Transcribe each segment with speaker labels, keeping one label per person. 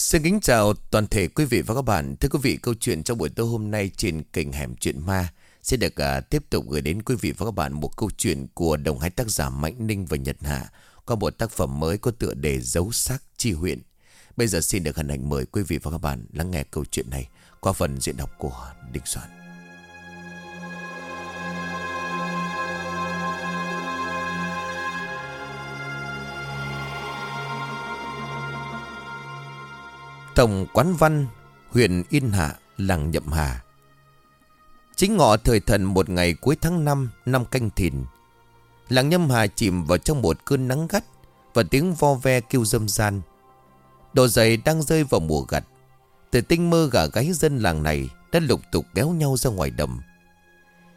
Speaker 1: Xin kính chào toàn thể quý vị và các bạn. Thưa quý vị, câu chuyện trong buổi tối hôm nay trên kênh Hẻm Chuyện Ma sẽ được uh, tiếp tục gửi đến quý vị và các bạn một câu chuyện của đồng hai tác giả Mạnh Ninh và Nhật Hạ qua một tác phẩm mới có tựa đề Dấu sắc chi huyện. Bây giờ xin được hân hạnh mời quý vị và các bạn lắng nghe câu chuyện này qua phần diễn đọc của Đinh Soạn. Tổng Quán Văn, huyện Yên Hạ, làng Nhậm Hà. Chính ngọ thời thần một ngày cuối tháng 5 năm canh thìn. Làng Nhâm Hà chìm vào trong một cơn nắng gắt và tiếng vo ve kêu dâm gian. Đồ giày đang rơi vào mùa gặt. Từ tinh mơ gà gáy dân làng này đã lục tục kéo nhau ra ngoài đầm.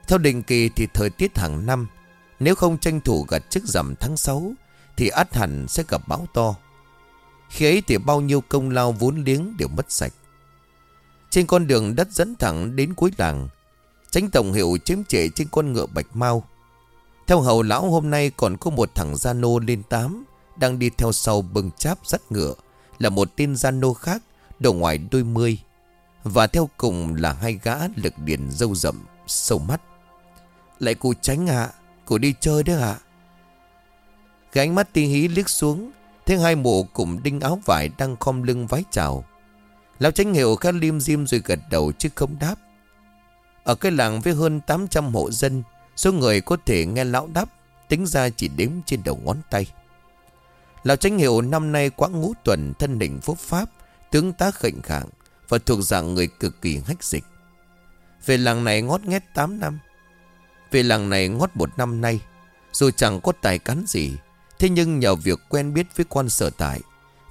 Speaker 1: Theo định kỳ thì thời tiết hàng năm, nếu không tranh thủ gặt trước rằm tháng 6 thì át hẳn sẽ gặp bão to. Khi ấy thì bao nhiêu công lao vốn liếng đều mất sạch. Trên con đường đất dẫn thẳng đến cuối làng, tránh tổng hiệu chiếm trễ trên con ngựa bạch mau. Theo hầu lão hôm nay còn có một thằng gia nô lên tám, đang đi theo sau bưng cháp dắt ngựa, là một tên gia nô khác, đầu ngoài đôi mươi. Và theo cùng là hai gã lực điền dâu rậm, sâu mắt. Lại cụ tránh ạ, cụ đi chơi đấy ạ. Cái ánh mắt ti hí liếc xuống, Thế hai mụ cùng đinh áo vải đang khom lưng vái chào. Lão tránh hiệu khá liêm diêm rồi gật đầu chứ không đáp. Ở cái làng với hơn 800 hộ dân, số người có thể nghe lão đáp tính ra chỉ đếm trên đầu ngón tay. Lão tránh hiệu năm nay quá ngũ tuần thân định phúc pháp, tướng tá khệnh khạng và thuộc dạng người cực kỳ hách dịch. Về làng này ngót nghét 8 năm. Về làng này ngót một năm nay, dù chẳng có tài cán gì, Thế nhưng nhờ việc quen biết với quan sở tại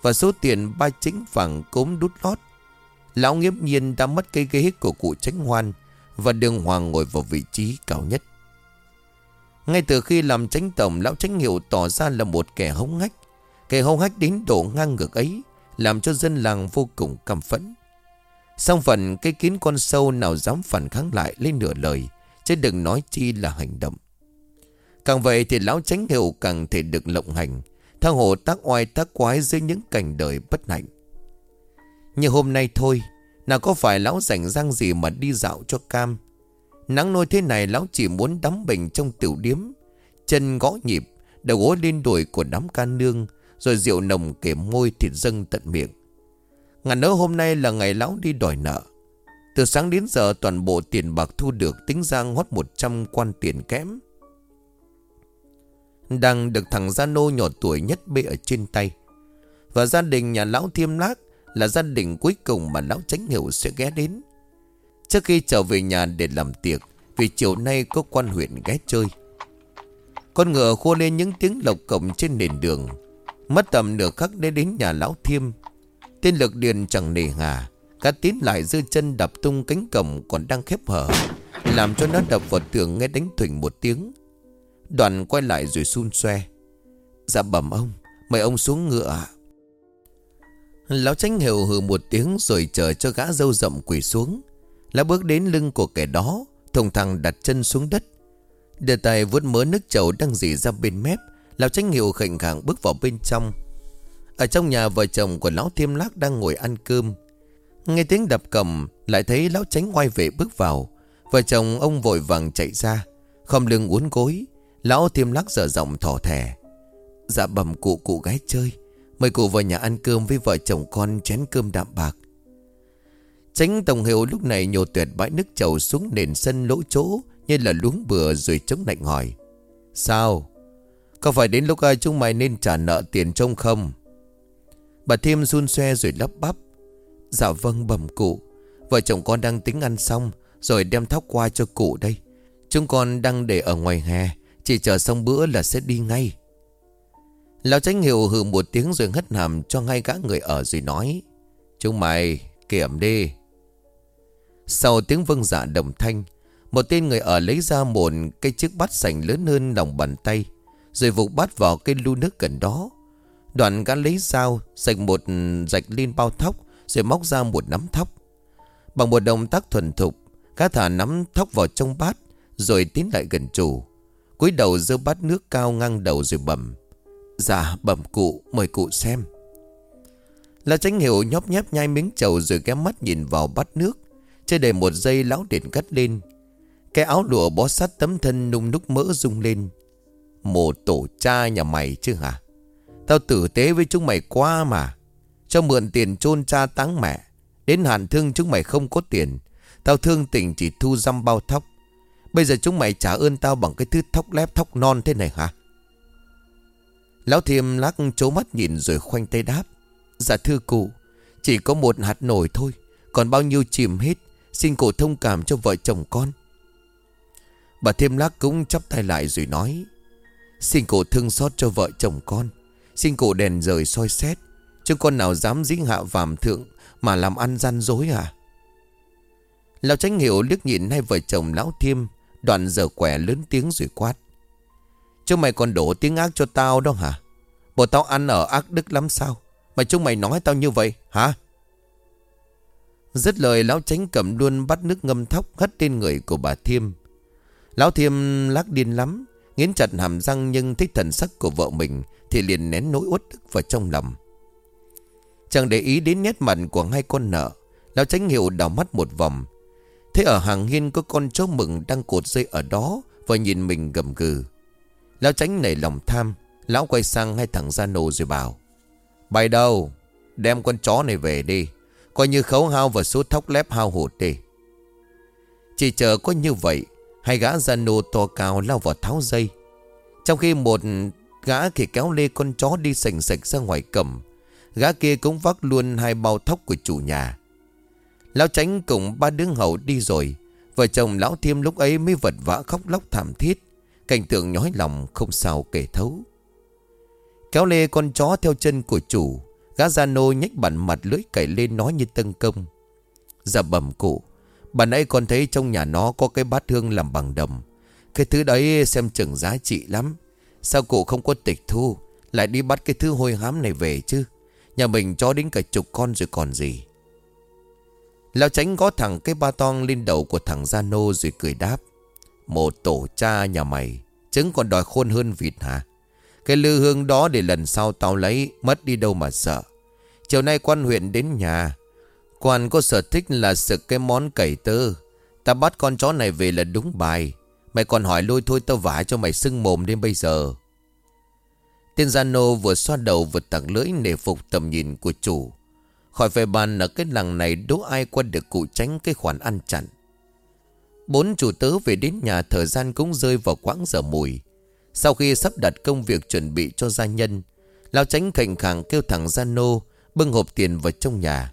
Speaker 1: Và số tiền ba chính vàng cốm đút lót, Lão nghiễm nhiên đã mất cây ghế của cụ tránh hoan Và đường hoàng ngồi vào vị trí cao nhất. Ngay từ khi làm tránh tổng, Lão tránh hiệu tỏ ra là một kẻ hống hách. Kẻ hống hách đến độ ngang ngược ấy Làm cho dân làng vô cùng căm phẫn. Xong phần cây kiến con sâu nào dám phản kháng lại lên nửa lời, Chứ đừng nói chi là hành động. Càng vậy thì lão tránh hiệu càng thể được lộng hành Thang hồ tác oai tác quái dưới những cảnh đời bất hạnh. Như hôm nay thôi, Nào có phải lão rảnh rang gì mà đi dạo cho cam? Nắng nôi thế này lão chỉ muốn đắm bình trong tiểu điếm, Chân gõ nhịp, Đầu gối lên đùi của đám ca nương, Rồi rượu nồng kể môi thịt dâng tận miệng. Ngàn nỡ hôm nay là ngày lão đi đòi nợ. Từ sáng đến giờ toàn bộ tiền bạc thu được tính ra ngót 100 quan tiền kém đang được thằng Gia Nô nhỏ tuổi nhất bê ở trên tay. Và gia đình nhà lão Thiêm Lác là gia đình cuối cùng mà lão Tránh Hiểu sẽ ghé đến. Trước khi trở về nhà để làm tiệc, vì chiều nay có quan huyện ghé chơi. Con ngựa khua lên những tiếng lộc cổng trên nền đường. Mất tầm nửa khắc để đến nhà lão Thiêm. Tên lực điền chẳng nề hà. Cá tín lại dư chân đập tung cánh cổng còn đang khép hở. Làm cho nó đập vào tường nghe đánh thình một tiếng. Đoàn quay lại rồi xun xoe. Dạ bẩm ông, Mời ông xuống ngựa ạ. Lão tránh hiểu hừ một tiếng Rồi chờ cho gã dâu rậm quỳ xuống. Lão bước đến lưng của kẻ đó Thùng thằng đặt chân xuống đất. Đưa tay vuốt mớ nước chầu đang dì ra bên mép, Lão tránh hiệu khệnh khẳng bước vào bên trong. Ở trong nhà vợ chồng của lão thiêm lác đang ngồi ăn cơm. Nghe tiếng đập cầm, Lại thấy lão tránh quay về bước vào. Vợ chồng ông vội vàng chạy ra Không lưng uốn gối. Lão thiêm lắc dở giọng thỏ thẻ. Dạ bẩm cụ cụ gái chơi, Mời cụ vào nhà ăn cơm với vợ chồng con chén cơm đạm bạc. Tránh tổng hiệu lúc này nhổ tuyệt bãi nước chầu xuống nền sân lỗ chỗ Như là luống bừa rồi chống lạnh hỏi. Sao? Có phải đến lúc ai chúng mày nên trả nợ tiền trông không? Bà Thiêm run xoe rồi lắp bắp. Dạ vâng bẩm cụ, Vợ chồng con đang tính ăn xong Rồi đem thóc qua cho cụ đây. Chúng con đang để ở ngoài hè chỉ chờ xong bữa là sẽ đi ngay. Lão tránh hiệu hừ một tiếng rồi hất hàm cho ngay gã người ở rồi nói, Chúng mày, kiểm đi. Sau tiếng vâng dạ đồng thanh, Một tên người ở lấy ra một cây chiếc bát sành lớn hơn lòng bàn tay, Rồi vụt bát vào cây lu nước gần đó. Đoạn gã lấy dao Sạch một rạch lên bao thóc, Rồi móc ra một nắm thóc. Bằng một động tác thuần thục, Gã thả nắm thóc vào trong bát, Rồi tiến lại gần chủ cúi đầu dơ bát nước cao ngang đầu rồi bẩm Dạ bẩm cụ, mời cụ xem là tránh hiểu nhóp nhép nhai miếng trầu rồi ghé mắt nhìn vào bát nước. chưa đầy một giây, lão điện cắt lên. Cái áo lụa bó sát tấm thân nung núc mỡ rung lên. Một tổ cha nhà mày chứ hả? Tao tử tế với chúng mày quá mà. Cho mượn tiền chôn cha táng mẹ. Đến hạn thương chúng mày không có tiền. Tao thương tình chỉ thu dăm bao thóc. Bây giờ chúng mày trả ơn tao bằng cái thứ thóc lép thóc non thế này hả? Lão thiêm lắc chố mắt nhìn rồi khoanh tay đáp. Dạ thưa cụ, chỉ có một hạt nổi thôi. Còn bao nhiêu chìm hết. Xin cụ thông cảm cho vợ chồng con. Bà thiêm lắc cũng chắp tay lại rồi nói. Xin cụ thương xót cho vợ chồng con. Xin cụ đèn rời soi xét. Chứ con nào dám dính hạ vàm thượng mà làm ăn gian dối à? Lão tránh hiểu liếc nhìn hai vợ chồng lão thiêm Đoạn giờ quẻ lớn tiếng rồi quát. Chúng mày còn đổ tiếng ác cho tao đó hả? Bộ tao ăn ở ác đức lắm sao? Mà chúng mày nói tao như vậy, hả? Dứt lời, lão tránh cầm luôn bắt nước ngâm thóc hất trên người của bà Thiêm. Lão Thiêm lắc điên lắm, Nghiến chặt hàm răng nhưng thấy thần sắc của vợ mình Thì liền nén nỗi uất ức vào trong lòng. Chẳng để ý đến nét mặt của hai con nợ, Lão tránh hiệu đảo mắt một vòng Thế ở hàng hiên có con chó mừng đang cột dây ở đó Và nhìn mình gầm gừ. Lão tránh nảy lòng tham, Lão quay sang hai thằng gia nô rồi bảo, Bay đâu? Đem con chó này về đi, Coi như khấu hao và số thóc lép hao hụt đi. Chỉ chờ có như vậy, Hai gã gia nô to cao lao vào tháo dây. Trong khi một gã thì kéo lê con chó đi sành sạch ra ngoài cầm Gã kia cũng vác luôn hai bao thóc của chủ nhà. Lão tránh cùng ba đứa hậu đi rồi. Vợ chồng lão thiêm lúc ấy mới vật vã khóc lóc thảm thiết. Cảnh tượng nhói lòng không sao kể thấu. Kéo lê con chó theo chân của chủ, Gã gia nô nhách bản mặt lưỡi cày lên nói như tân công. Dạ bẩm cụ Bà nãy con thấy trong nhà nó có cái bát hương làm bằng đồng Cái thứ đấy xem chừng giá trị lắm. Sao cụ không có tịch thu, Lại đi bắt cái thứ hôi hám này về chứ? Nhà mình cho đến cả chục con rồi còn gì. Lão tránh gõ thẳng cái ba tong lên đầu của thằng Gia Nô rồi cười đáp. Một tổ cha nhà mày, trứng còn đòi khôn hơn vịt hả? Cái lư hương đó để lần sau tao lấy, mất đi đâu mà sợ. Chiều nay quan huyện đến nhà. Quan có sở thích là sực cái món cẩy tơ. Ta bắt con chó này về là đúng bài. Mày còn hỏi lôi thôi tao vả cho mày sưng mồm đến bây giờ. Tên Gia Nô vừa xoa đầu vừa tặng lưỡi nể phục tầm nhìn của chủ. Khỏi phải bàn ở cái làng này đố ai qua được cụ tránh cái khoản ăn chặn. Bốn chủ tớ về đến nhà thời gian cũng rơi vào quãng giờ mùi. Sau khi sắp đặt công việc chuẩn bị cho gia nhân, Lão tránh khệnh khẳng kêu thằng Gia Nô bưng hộp tiền vào trong nhà.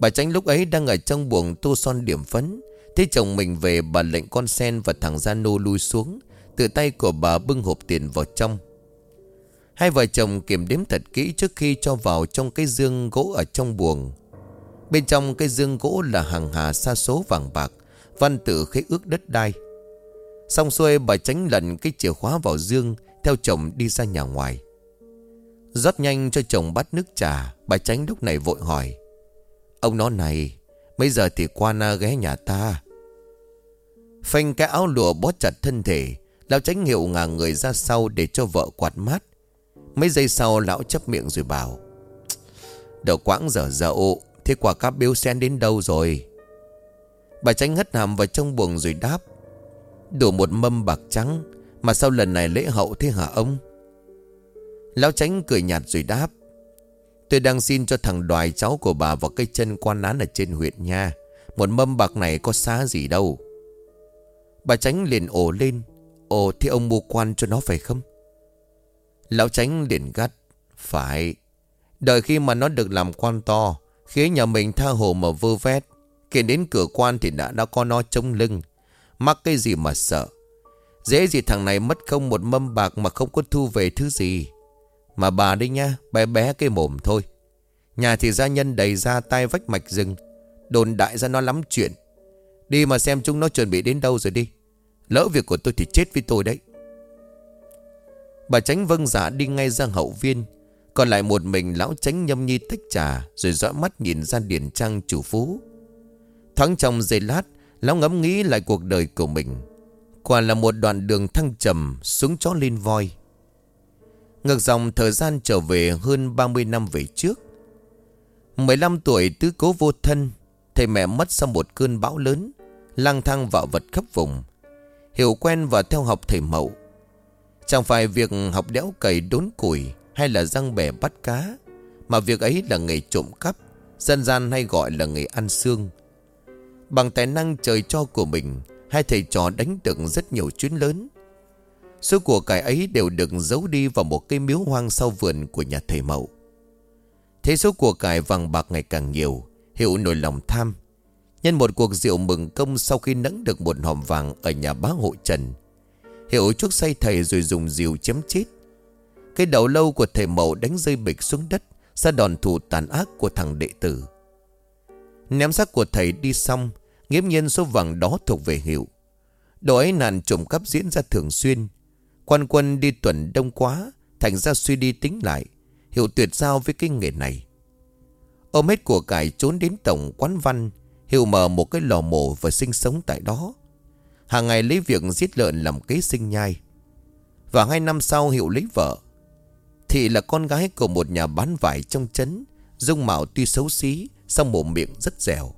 Speaker 1: Bà tránh lúc ấy đang ở trong buồng tô son điểm phấn. Thấy chồng mình về bà lệnh con sen và thằng Gia Nô lui xuống. Từ tay của bà bưng hộp tiền vào trong. Hai vợ chồng kiểm đếm thật kỹ trước khi cho vào trong cái dương gỗ ở trong buồng. Bên trong cái dương gỗ là hàng hà sa số vàng bạc, văn tự khế ước đất đai. Xong xuôi bà tránh lần cái chìa khóa vào dương, theo chồng đi ra nhà ngoài. rót nhanh cho chồng bắt nước trà, bà tránh lúc này vội hỏi. Ông nó này, mấy giờ thì qua na ghé nhà ta. Phanh cái áo lụa bó chặt thân thể, lão tránh hiệu ngả người ra sau để cho vợ quạt mát. Mấy giây sau, lão chấp miệng rồi bảo Đầu quãng dở dậu, Thế quả cáp biếu sen đến đâu rồi? Bà tránh hất hàm vào trong buồng rồi đáp, đủ một mâm bạc trắng, Mà sau lần này lễ hậu thế hả ông? Lão tránh cười nhạt rồi đáp, Tôi đang xin cho thằng đoài cháu của bà vào cây chân quan án ở trên huyện nha. Một mâm bạc này có xá gì đâu. Bà tránh liền ổ lên, Ồ thì ông mua quan cho nó phải không? Lão tránh liền gắt. Phải. Đợi khi mà nó được làm quan to. Khế nhà mình tha hồ mà vơ vét. Kiện đến cửa quan thì đã đã có nó chống lưng. Mắc cái gì mà sợ. Dễ gì thằng này mất không một mâm bạc mà không có thu về thứ gì. Mà bà đi nha, bé bé cái mồm thôi. Nhà thì gia nhân đầy ra tay vách mạch rừng. Đồn đại ra nó lắm chuyện. Đi mà xem chúng nó chuẩn bị đến đâu rồi đi. Lỡ việc của tôi thì chết với tôi đấy. Bà tránh vâng giả đi ngay ra hậu viên. Còn lại một mình lão tránh nhâm nhi tách trà, Rồi dõi mắt nhìn ra điển trang chủ phú. Thoáng trong giây lát, Lão ngẫm nghĩ lại cuộc đời của mình. Quả là một đoạn đường thăng trầm, Xuống chó lên voi. Ngược dòng thời gian trở về hơn 30 năm về trước. 15 tuổi tứ cố vô thân, Thầy mẹ mất sau một cơn bão lớn, lang thang vạo vật khắp vùng. Hiểu quen và theo học thầy mậu Chẳng phải việc học đẽo cày đốn củi Hay là răng bè bắt cá, Mà việc ấy là nghề trộm cắp, Dân gian hay gọi là nghề ăn xương. Bằng tài năng trời cho của mình, Hai thầy trò đánh được rất nhiều chuyến lớn. Số của cải ấy đều được giấu đi vào một cây miếu hoang sau vườn của nhà thầy mậu. Thế số của cải vàng bạc ngày càng nhiều Hiệu nổi lòng tham. Nhân một cuộc rượu mừng công sau khi nẫng được một hòm vàng ở nhà bá hộ Trần Hiệu chuốc say thầy rồi dùng rìu chém chết. Cái đầu lâu của thầy mậu đánh rơi bịch xuống đất, Ra đòn thủ tàn ác của thằng đệ tử. Ném xác của thầy đi xong, Nghiễm nhiên số vàng đó thuộc về Hiệu. Đồ ấy nạn trộm cắp diễn ra thường xuyên. Quan quân đi tuần đông quá, Thành ra suy đi tính lại. Hiệu tuyệt giao với cái nghề này. Ôm hết của cải trốn đến tổng quán văn, Hiệu mở một cái lò mổ và sinh sống tại đó. Hàng ngày lấy việc giết lợn làm kế sinh nhai. Và hai năm sau Hiệu lấy vợ. Thị là con gái của một nhà bán vải trong trấn, Dung mạo tuy xấu xí, song mồm miệng rất dẻo.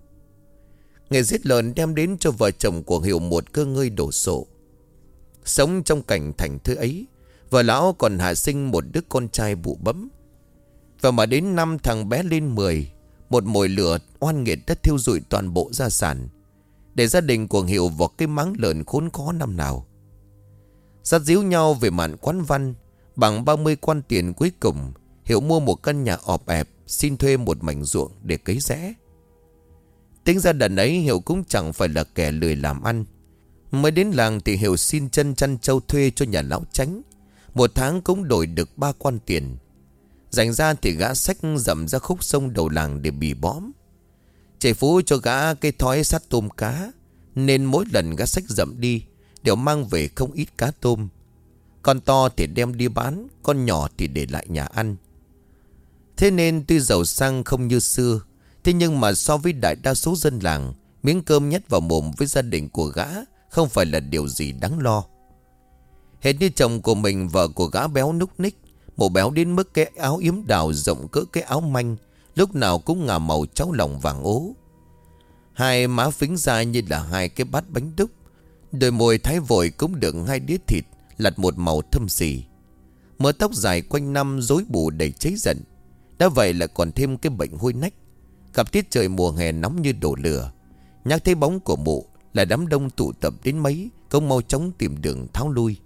Speaker 1: Nghề giết lợn đem đến cho vợ chồng của Hiệu một cơ ngơi đổ sộ. Sống trong cảnh thành thứ ấy, Vợ lão còn hạ sinh một đứa con trai bụ bấm. Và mà đến năm thằng bé lên 10 Một mồi lửa oan nghiệt đã thiêu rụi toàn bộ gia sản. Để gia đình của Hiệu vào cái máng lợn khốn khó năm nào. Sát díu nhau về mạn quán văn, Bằng 30 quan tiền cuối cùng, Hiệu mua một căn nhà ọp ẹp, Xin thuê một mảnh ruộng để cấy rẽ. Tính ra đợt ấy Hiệu cũng chẳng phải là kẻ lười làm ăn. Mới đến làng thì Hiệu xin chân chăn châu thuê cho nhà lão tránh Một tháng cũng đổi được ba quan tiền. Dành ra thì gã sách dậm ra khúc sông đầu làng để bì bóm Chạy phú cho gã cây thói sắt tôm cá, Nên mỗi lần gã sách dậm đi, Đều mang về không ít cá tôm. Con to thì đem đi bán, Con nhỏ thì để lại nhà ăn. Thế nên tuy giàu sang không như xưa, Thế nhưng mà so với đại đa số dân làng, Miếng cơm nhét vào mồm với gia đình của gã Không phải là điều gì đáng lo. Hết như chồng của mình Vợ của gã béo núc ních Một béo đến mức cái áo yếm đào rộng cỡ cái áo manh Lúc nào cũng ngả màu cháu lòng vàng ố. Hai má phính ra như là hai cái bát bánh đúc. Đôi môi thái vội cũng được hai đĩa thịt, Lặt một màu thâm xì. Mớ tóc dài quanh năm rối bù đầy cháy giận. Đã vậy là còn thêm cái bệnh hôi nách. Gặp tiết trời mùa hè nóng như đổ lửa. Nhắc thấy bóng của mụ Là đám đông tụ tập đến mấy Công mau chóng tìm đường tháo lui.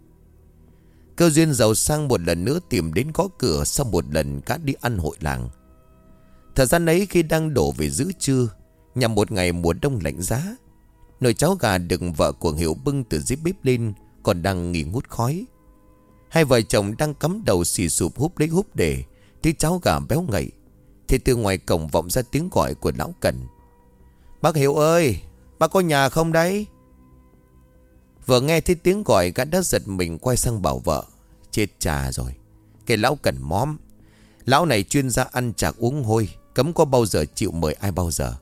Speaker 1: Cơ duyên giàu sang một lần nữa tìm đến gõ cửa Sau một lần cá đi ăn hội làng. Thời gian ấy khi đang đổ về giữa trưa Nhằm một ngày mùa đông lạnh giá, Nồi cháo gà được vợ của Hiệu bưng từ dưới bếp lên, Còn đang nghỉ ngút khói. Hai vợ chồng đang cắm đầu xì sụp húp lấy húp để Thì cháo gà béo ngậy, Thì từ ngoài cổng vọng ra tiếng gọi của lão Cần. Bác Hiệu ơi, Bác có nhà không đấy? Vừa nghe thấy tiếng gọi, Gã đã giật mình quay sang bảo vợ, Chết cha rồi, Cái lão Cần móm Lão này chuyên gia ăn chạc uống hôi. Cấm có bao giờ chịu mời ai bao giờ?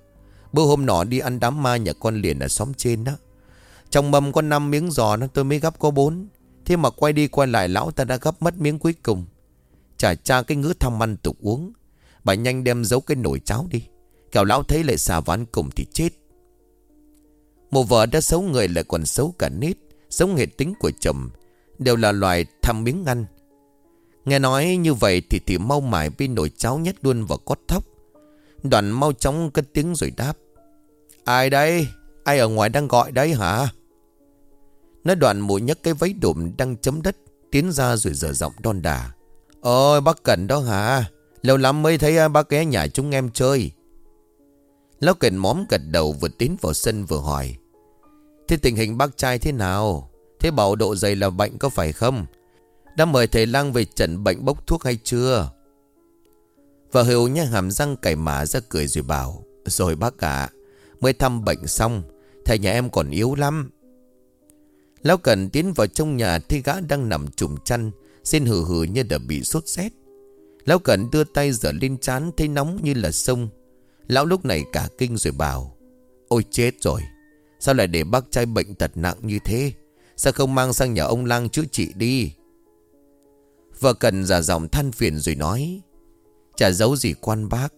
Speaker 1: Bữa hôm nọ đi ăn đám ma nhà con liền ở xóm trên đó. Trong mâm có 5 miếng giò nó tôi mới gấp có 4 Thế mà quay đi quay lại lão ta đã gấp mất miếng cuối cùng. Chả cha cái ngứa thăm ăn tục uống. Bà nhanh đem giấu cái nồi cháo đi. Kẻo lão thấy lại xà ván cùng thì chết. Một vợ đã xấu người lại còn xấu cả nít Sống hệ tính của chồng, Đều là loài tham miếng ăn. Nghe nói như vậy thì thì mau mải bên nồi cháo nhét luôn vào cốt thóc. Đoàn mau chóng cất tiếng rồi đáp Ai đây? Ai ở ngoài đang gọi đấy hả? Nói đoạn mụ nhấc cái váy đụm đang chấm đất, Tiến ra rồi dở giọng đon đà Ôi, bác Cần đó hả? Lâu lắm mới thấy à, bác ghé nhà chúng em chơi Lão cẩn móm gật đầu vừa tiến vào sân vừa hỏi Thế tình hình bác trai thế nào? Thế bảo độ dày là bệnh có phải không? Đã mời thầy lang về trận bệnh bốc thuốc hay chưa? Vợ hiểu nha hàm răng cải mã ra cười rồi bảo, Rồi bác ạ, Mới thăm bệnh xong, Thầy nhà em còn yếu lắm. Lão Cần tiến vào trong nhà Thấy gã đang nằm trùm chăn, Xin hừ hừ như đã bị sốt rét. Lão Cần đưa tay dở lên chán Thấy nóng như là sông. Lão lúc này cả kinh rồi bảo, Ôi chết rồi, Sao lại để bác trai bệnh tật nặng như thế? Sao không mang sang nhà ông lang chữa trị đi? Vợ Cần giả giọng than phiền rồi nói Chả giấu gì quan bác.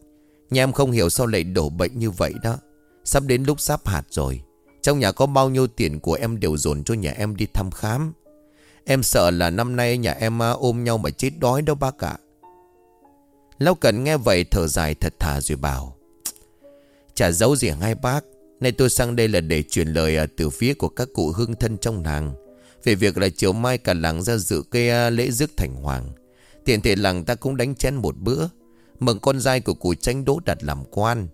Speaker 1: Nhà em không hiểu sao lại đổ bệnh như vậy đó. Sắp đến lúc sắp hạt rồi. Trong nhà có bao nhiêu tiền của em đều dồn cho nhà em đi thăm khám. Em sợ là năm nay nhà em à, ôm nhau mà chết đói đâu bác ạ. Lão Cần nghe vậy thở dài thật thà rồi bảo, Chả giấu gì hai bác. Nay tôi sang đây là để truyền lời à, từ phía của các cụ hương thân trong làng. Về việc là chiều mai cả làng ra dự cây à, lễ rước thành hoàng. Tiện thể làng ta cũng đánh chén một bữa. Mừng con dai của cụ tranh đỗ đặt làm quan.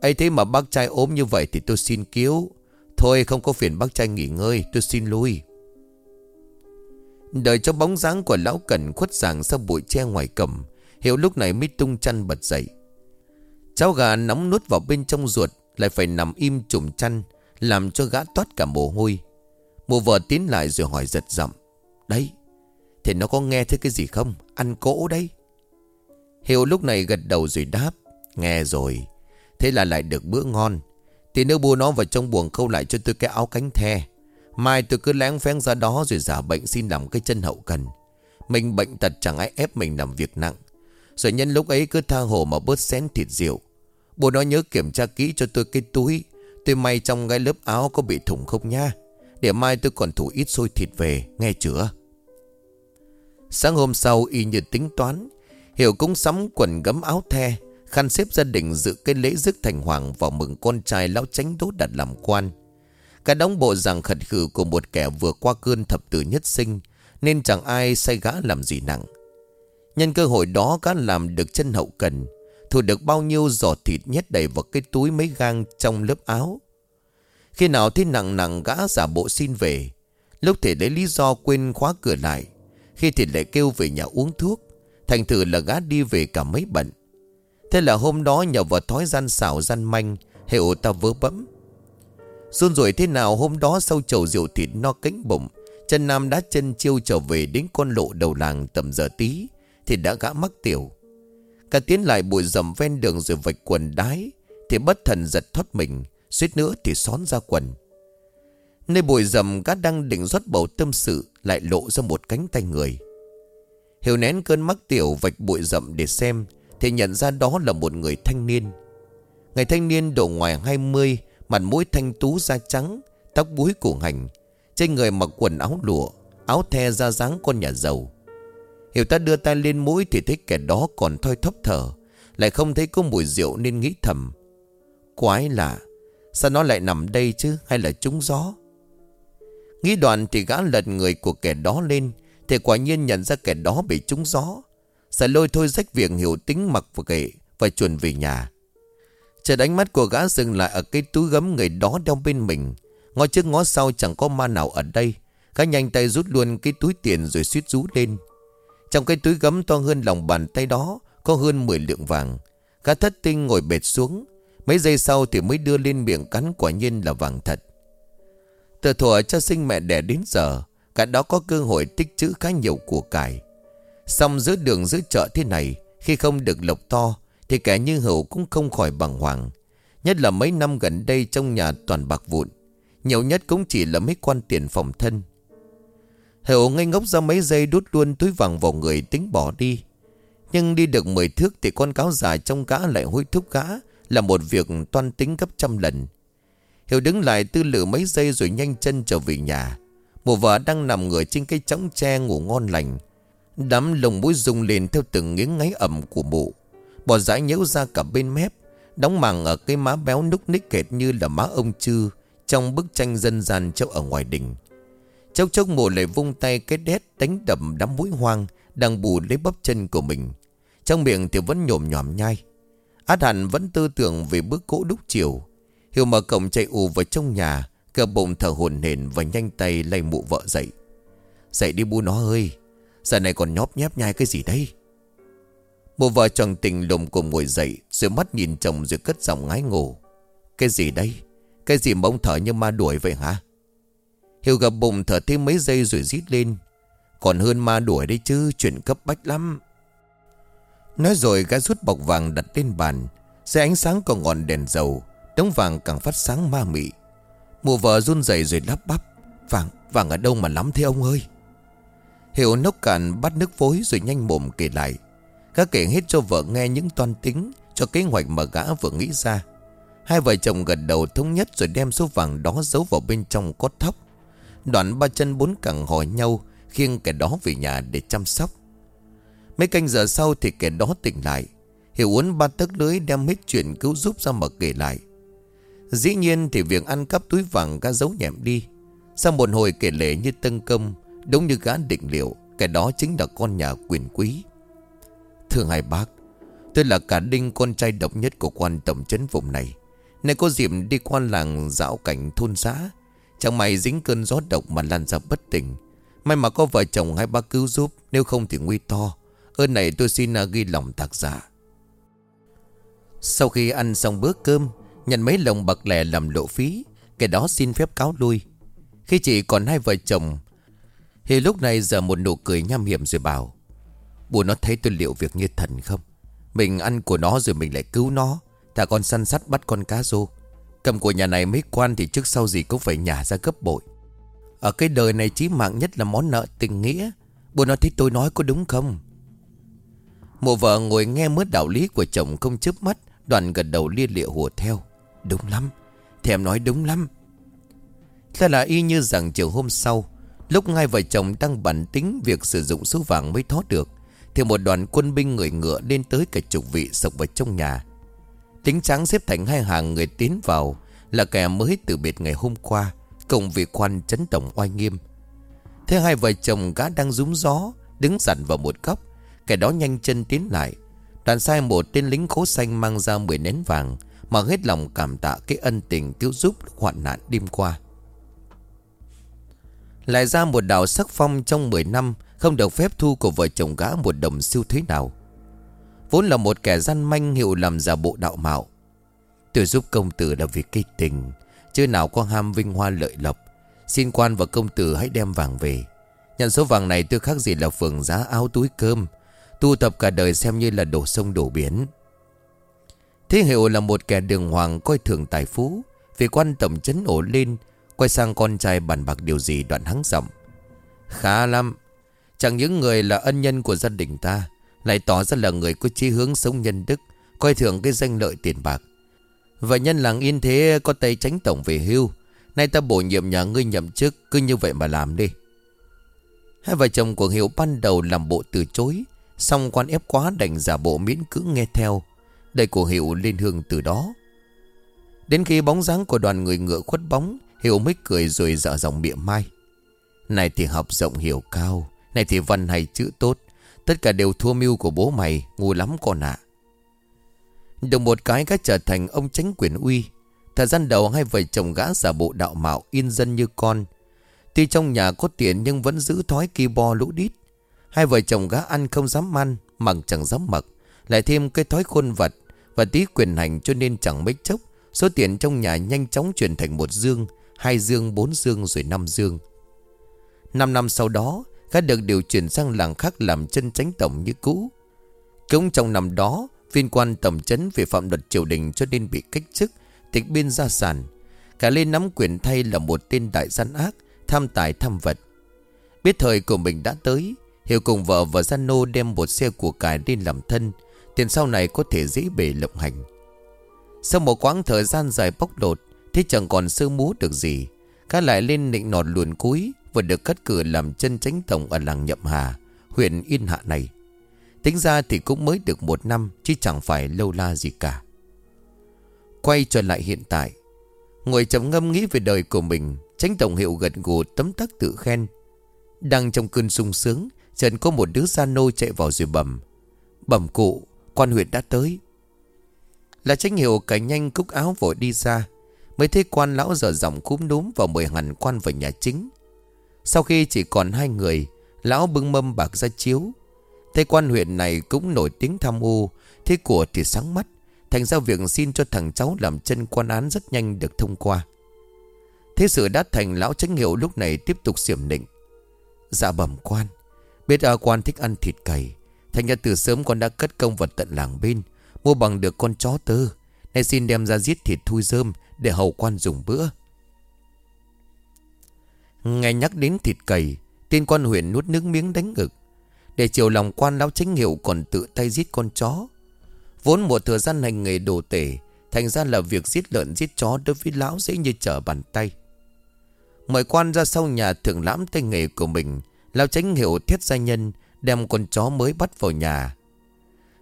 Speaker 1: Ấy thế mà bác trai ốm như vậy thì tôi xin cứu. Thôi, không có phiền bác trai nghỉ ngơi, Tôi xin lui. Đợi cho bóng dáng của lão cẩn khuất dạng sau bụi tre ngoài cầm Hiệu lúc này mới tung chăn bật dậy. Cháu gà nóng nuốt vào bên trong ruột, Lại phải nằm im trùm chăn, Làm cho gã toát cả mồ hôi. Mùa vợ tiến lại rồi hỏi giật giọng, Đấy, Thì nó có nghe thấy cái gì không? Ăn cỗ đấy. Hiệu lúc này gật đầu rồi đáp, Nghe rồi. Thế là lại được bữa ngon. Thì nếu bua nó vào trong buồng khâu lại cho tôi cái áo cánh the. Mai tôi cứ lén phén ra đó Rồi giả bệnh xin làm cái chân hậu cần. Mình bệnh tật chẳng ai ép mình làm việc nặng. Rồi nhân lúc ấy cứ tha hồ mà bớt xén thịt rượu. Bố nó nhớ kiểm tra kỹ cho tôi cái túi. Tôi may trong cái lớp áo có bị thủng không nha. Để mai tôi còn thủ ít xôi thịt về, Nghe chưa? Sáng hôm sau y như tính toán Hiểu cũng sắm quần gấm áo the, Khăn xếp gia đình dự cái lễ rước thành hoàng Vào mừng con trai lão tránh đốt đặt làm quan. Cả đóng bộ rằng khẩn khử của một kẻ vừa qua cơn thập tử nhất sinh, Nên chẳng ai say gã làm gì nặng. Nhân cơ hội đó gã làm được chân hậu cần, Thu được bao nhiêu giò thịt nhét đầy vào cái túi mấy gang trong lớp áo. Khi nào thấy nặng nặng gã giả bộ xin về, Lúc thì lấy lý do quên khóa cửa lại, Khi thì lại kêu về nhà uống thuốc. Thành thử là gã đi về cả mấy bận. Thế là hôm đó nhờ vào thói gian xảo gian manh Hiệu ta vớ bẫm. Xuân rồi thế nào hôm đó sau chầu rượu thịt no cánh bụng, Chân Nam đã chân chiêu trở về đến con lộ đầu làng tầm giờ tí, Thì đã gã mắc tiểu. Cả tiến lại bụi rầm ven đường rồi vạch quần đái, Thì bất thần giật thoát mình, Suýt nữa thì xón ra quần. Nơi bụi rầm gã đang định rót bầu tâm sự, Lại lộ ra một cánh tay người. Hiểu nén cơn mắc tiểu vạch bụi rậm để xem, Thì nhận ra đó là một người thanh niên. Người thanh niên độ ngoài 20 Mặt mũi thanh tú da trắng, Tóc búi cổ hành, Trên người mặc quần áo lụa, Áo the da dáng con nhà giàu. Hiểu ta đưa tay lên mũi thì thấy kẻ đó còn thoi thóp thở, Lại không thấy có mùi rượu nên nghĩ thầm. Quái lạ, Sao nó lại nằm đây chứ, hay là trúng gió? Nghĩ đoạn thì gã lật người của kẻ đó lên thì quả nhiên nhận ra kẻ đó bị trúng gió. Sẽ lôi thôi rách việc hiểu tính mặc và kệ Và chuẩn về nhà. Chợt đánh mắt của gã dừng lại ở cái túi gấm người đó đeo bên mình. Ngó trước ngó sau chẳng có ma nào ở đây. Gã nhanh tay rút luôn cái túi tiền rồi suýt rú lên. Trong cái túi gấm to hơn lòng bàn tay đó Có hơn 10 lượng vàng. Gã thất tinh ngồi bệt xuống. Mấy giây sau thì mới đưa lên miệng cắn quả nhiên là vàng thật. Từ thuở cho sinh mẹ đẻ đến giờ. Cả đó có cơ hội tích trữ khá nhiều của cải. Xong giữa đường, giữa chợ thế này, Khi không được lộc to, thì kẻ như hữu cũng không khỏi bằng hoàng. Nhất là mấy năm gần đây trong nhà toàn bạc vụn, Nhiều nhất cũng chỉ là mấy quan tiền phòng thân. Hữu ngây ngốc ra mấy giây đút luôn túi vàng vào người tính bỏ đi. Nhưng đi được 10 thước thì con cáo già trong gã lại hối thúc gã Là một việc toan tính gấp trăm lần. Hiểu đứng lại tư lự mấy giây rồi nhanh chân trở về nhà. Bộ vợ đang nằm ngửa trên cây chõng tre ngủ ngon lành. Đám lồng mũi rung lên theo từng nghiến ngáy ẩm của mụ. Bò dãi nhễu ra cả bên mép, Đóng màng ở cái má béo núc ních kệt như là má ông chư Trong bức tranh dân gian treo ở ngoài đình. Chốc chốc mụ lại vung tay cái đét đánh đầm đám mũi hoang Đang bù lấy bắp chân của mình. Trong miệng thì vẫn nhổm nhòm nhai. Át hẳn vẫn tư tưởng về bước cỗ đúc chiều. Hiểu mở cổng chạy ù vào trong nhà Cơ bụng thở hồn hển và nhanh tay lay mụ vợ dậy. Dậy đi bu nó ơi, Giờ này còn nhóp nhép nhai cái gì đây? Mụ vợ chồng tình lùm cùng ngồi dậy Rồi mắt nhìn chồng rồi cất giọng ngái ngủ. Cái gì đây? Cái gì mà ông thở như ma đuổi vậy hả? Hiểu gặp bụng thở thêm mấy giây rồi rít lên. Còn hơn ma đuổi đấy chứ, Chuyện cấp bách lắm. Nói rồi gã rút bọc vàng đặt lên bàn Xe ánh sáng còn ngọn đèn dầu, Đống vàng càng phát sáng ma mị. Mụ vợ run rẩy rồi lắp bắp. Vàng, vàng ở đâu mà lắm thế ông ơi? Hiểu nốc cạn bắt nước phối rồi nhanh mồm kể lại. Các kể hết cho vợ nghe những toan tính cho kế hoạch mà gã vừa nghĩ ra. Hai vợ chồng gật đầu thống nhất rồi đem số vàng đó giấu vào bên trong cốt thóc. Đoạn ba chân bốn cẳng hỏi nhau Khiêng kẻ đó về nhà để chăm sóc. Mấy canh giờ sau thì kẻ đó tỉnh lại. Hiểu uốn ba tấc lưới đem hết chuyện cứu giúp ra mà kể lại. Dĩ nhiên thì việc ăn cắp túi vàng gã giấu nhẹm đi. Sau một hồi kể lể như tân công, Đúng như gã định liệu, Kẻ đó chính là con nhà quyền quý. Thưa hai bác, Tôi là cả đinh con trai độc nhất của quan tổng chấn vùng này. Này có dịp đi qua làng dạo cảnh thôn xã Chẳng may dính cơn gió độc mà lan ra bất tỉnh. May mà có vợ chồng hai bác cứu giúp, Nếu không thì nguy to. Ơn này tôi xin à, ghi lòng tạc giả. Sau khi ăn xong bữa cơm Nhận mấy lồng bạc lẻ làm lộ phí, Kẻ đó xin phép cáo lui. Khi chỉ còn hai vợ chồng Thì lúc này giờ một nụ cười nham hiểm rồi bảo, Bố nó thấy tôi liệu việc như thần không? Mình ăn của nó rồi mình lại cứu nó. Thả con săn sắt bắt con cá rô. Cầm của nhà này mấy quan thì trước sau gì cũng phải nhả ra gấp bội. Ở cái đời này chí mạng nhất là món nợ tình nghĩa. Bố nó thấy tôi nói có đúng không? Mụ vợ ngồi nghe mớ đạo lý của chồng không chớp mắt Đoàn gật đầu lia lịa hùa theo. Đúng lắm Thèm nói đúng lắm. Thế là y như rằng chiều hôm sau, Lúc ngay vợ chồng đang bản tính Việc sử dụng số vàng mới thoát được, Thì một đoàn quân binh người ngựa lên tới cả chục vị sộc vào trong nhà. Tính trắng xếp thành hai hàng người tiến vào, Là kẻ mới từ biệt ngày hôm qua, Cùng vị quan chấn tổng oai nghiêm. Thế hai vợ chồng gã đang rúng gió, Đứng dặn vào một góc, Kẻ đó nhanh chân tiến lại Đoàn sai một tên lính khố xanh mang ra 10 nén vàng mà hết lòng cảm tạ cái ân tình cứu giúp hoạn nạn đêm qua. Lại ra một đào sắc phong trong 10 năm, Không được phép thu của vợ chồng gã một đồng siêu thế nào. Vốn là một kẻ gian manh hiệu làm giả bộ đạo mạo. Tôi giúp công tử là vì cây tình, Chứ nào có ham vinh hoa lợi lộc. Xin quan và công tử hãy đem vàng về. Nhận số vàng này tôi khác gì là phường giá áo túi cơm, Tu tập cả đời xem như là đổ sông đổ biển. Thế hiệu là một kẻ đường hoàng coi thường tài phú. Vì quan tổng chấn ổ lên, Quay sang con trai bàn bạc điều gì đoạn hắng giọng. Khá lắm. Chẳng những người là ân nhân của gia đình ta, Lại tỏ ra là người có chí hướng sống nhân đức, Coi thường cái danh lợi tiền bạc. Và nhân làng yên thế có tay tránh tổng về hưu, Nay ta bổ nhiệm nhà ngươi nhậm chức, Cứ như vậy mà làm đi. Hai vợ chồng của Hiệu ban đầu làm bộ từ chối Xong quan ép quá đành giả bộ miễn cưỡng nghe theo. Đẩy của Hiệu lên hương từ đó. Đến khi bóng dáng của đoàn người ngựa khuất bóng Hiệu mới cười rồi dở dòng miệng mai. Này thì học rộng hiểu cao, Này thì văn hay chữ tốt, Tất cả đều thua mưu của bố mày, Ngu lắm con ạ. Được một cái gã trở thành ông tránh quyền uy, Thời gian đầu hai vợ chồng gã giả bộ đạo mạo Yên dân như con. Tuy trong nhà có tiền nhưng vẫn giữ thói kỳ bo lũ đít. Hai vợ chồng gã ăn không dám ăn Mặn chẳng dám mặc. Lại thêm cái thói khôn vật Và tí quyền hành cho nên chẳng mấy chốc Số tiền trong nhà nhanh chóng chuyển thành một dương Hai dương, bốn dương rồi năm dương. Năm năm sau đó Gã được điều chuyển sang làng khác làm chân tránh tổng như cũ. Cũng trong năm đó Viên quan tổng chấn về phạm luật triều đình cho nên bị cách chức Tịch biên gia sản. Cả lên nắm quyền thay là một tên đại gian ác Tham tài tham vật. Biết thời của mình đã tới Hiểu cùng vợ và Gian Nô đem một xe của cải lên làm thân Tiền sau này có thể dễ bề lộng hành. Sau một quãng thời gian dài bóc lột Thế chẳng còn sơ múa được gì. Cá lại lên nịnh nọt luồn cúi Và được cắt cử làm chân tránh tổng ở làng Nhậm Hà, Huyện Yên Hạ này. Tính ra thì cũng mới được một năm, Chứ chẳng phải lâu la gì cả. Quay trở lại hiện tại, Ngồi trầm ngâm nghĩ về đời của mình, Tránh tổng hiệu gật gù tấm tắc tự khen. Đang trong cơn sung sướng Trần có một đứa gia nô chạy vào rồi bẩm. Bẩm cụ Quan huyện đã tới. Là tránh hiệu cảnh nhanh cúc áo vội đi ra, Mới thấy quan lão dở giọng cúm núm Vào mời hẳn quan vào nhà chính. Sau khi chỉ còn hai người, Lão bưng mâm bạc ra chiếu. Thấy quan huyện này cũng nổi tiếng tham ô, Thế của thì sáng mắt, Thành ra việc xin cho thằng cháu làm chân quan án rất nhanh được thông qua. Thế sự đã thành lão tránh hiệu lúc này tiếp tục xiểm định. Dạ bẩm quan, Biết ở quan thích ăn thịt cầy Thành ra từ sớm con đã cất công vật tận làng bên, Mua bằng được con chó tơ. Nay xin đem ra giết thịt thui rơm Để hầu quan dùng bữa. Ngày nhắc đến thịt cầy Tên quan huyện nuốt nước miếng đánh ngực. Để chiều lòng quan lão chính hiệu còn tự tay giết con chó. Vốn một thời gian hành nghề đồ tể, Thành ra là việc giết lợn giết chó đối với lão dễ như trở bàn tay. Mời quan ra sau nhà thưởng lãm tay nghề của mình, Lão tránh hiệu thiết gia nhân Đem con chó mới bắt vào nhà.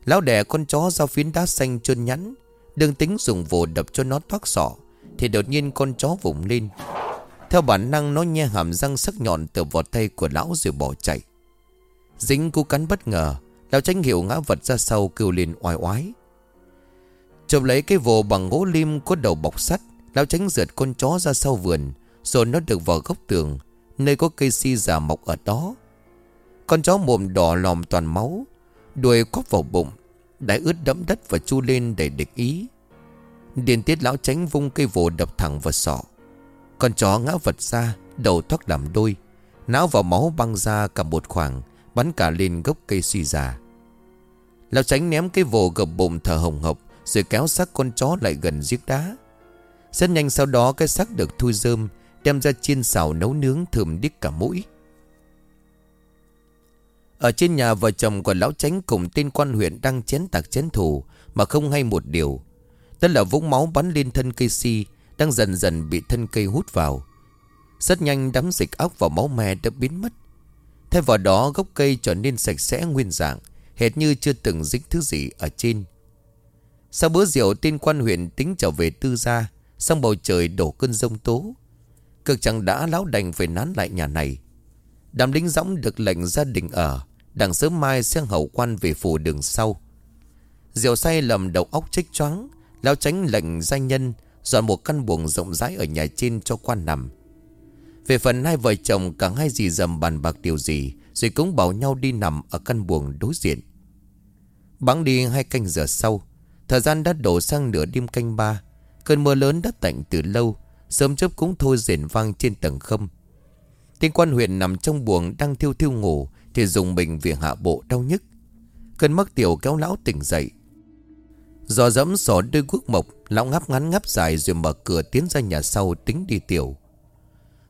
Speaker 1: Lão đẻ con chó ra phiến đá xanh trơn nhẵn Đừng tính dùng vồ đập cho nó thoát sọ, Thì đột nhiên con chó vùng lên. Theo bản năng nó nhe hàm răng sắc nhọn từ vỏ tay của lão rồi bỏ chạy. Dính cú cắn bất ngờ, Lão tránh hiệu ngã vật ra sau kêu lên oai oái. Chụp lấy cái vồ bằng gỗ lim có đầu bọc sắt, Lão tránh rượt con chó ra sau vườn, Rồi nó được vào góc tường, Nơi có cây si già mọc ở đó. Con chó mồm đỏ lòm toàn máu, Đuôi quắp vào bụng Đã ướt đẫm đất và chu lên để địch ý. Điền tiết lão tránh vung cây vồ đập thẳng vào sọ. Con chó ngã vật ra, Đầu thoát làm đôi Não vào máu băng ra cả một khoảng, Bắn cả lên gốc cây suy già. Lão tránh ném cây vồ gập bụng thở hồng hộc, Rồi kéo xác con chó lại gần giếc đá. Rất nhanh sau đó, cái xác được thui rơm, Đem ra chiên xào nấu nướng thơm đít cả mũi. Ở trên nhà vợ chồng của lão tránh cùng tên quan huyện đang chén tạc chén thủ Mà không hay một điều. Đó là vũng máu bắn lên thân cây si, Đang dần dần bị thân cây hút vào. Rất nhanh đám dịch óc và máu me đã biến mất. Thay vào đó, gốc cây trở nên sạch sẽ nguyên dạng, Hệt như chưa từng dính thứ gì ở trên. Sau bữa rượu, tên quan huyện tính trở về tư gia, Xong bầu trời đổ cơn rông tố. Cực chẳng đã lão đành phải nán lại nhà này. Đàm lính dõng được lệnh gia đình ở, Đằng sớm mai sẽ hậu quan về phủ đường sau. Diều say lầm đầu óc trích choáng Lão tránh lệnh gia nhân Dọn một căn buồng rộng rãi ở nhà trên cho quan nằm. Về phần hai vợ chồng, cả hai dì dầm bàn bạc điều gì, Rồi cũng bảo nhau đi nằm ở căn buồng đối diện. Bắn đi hai canh giờ sau, Thời gian đã đổ sang nửa đêm canh ba, Cơn mưa lớn đã tạnh từ lâu, Sớm chớp cũng thôi rền vang trên tầng không Tên quan huyện nằm trong buồng đang thiêu thiêu ngủ Thì dùng mình vì hạ bộ đau nhức. Cơn mắc tiểu kéo lão tỉnh dậy. Giò dẫm sỏ đôi quốc mộc, Lão ngáp ngắn ngáp dài rồi mở cửa tiến ra nhà sau tính đi tiểu.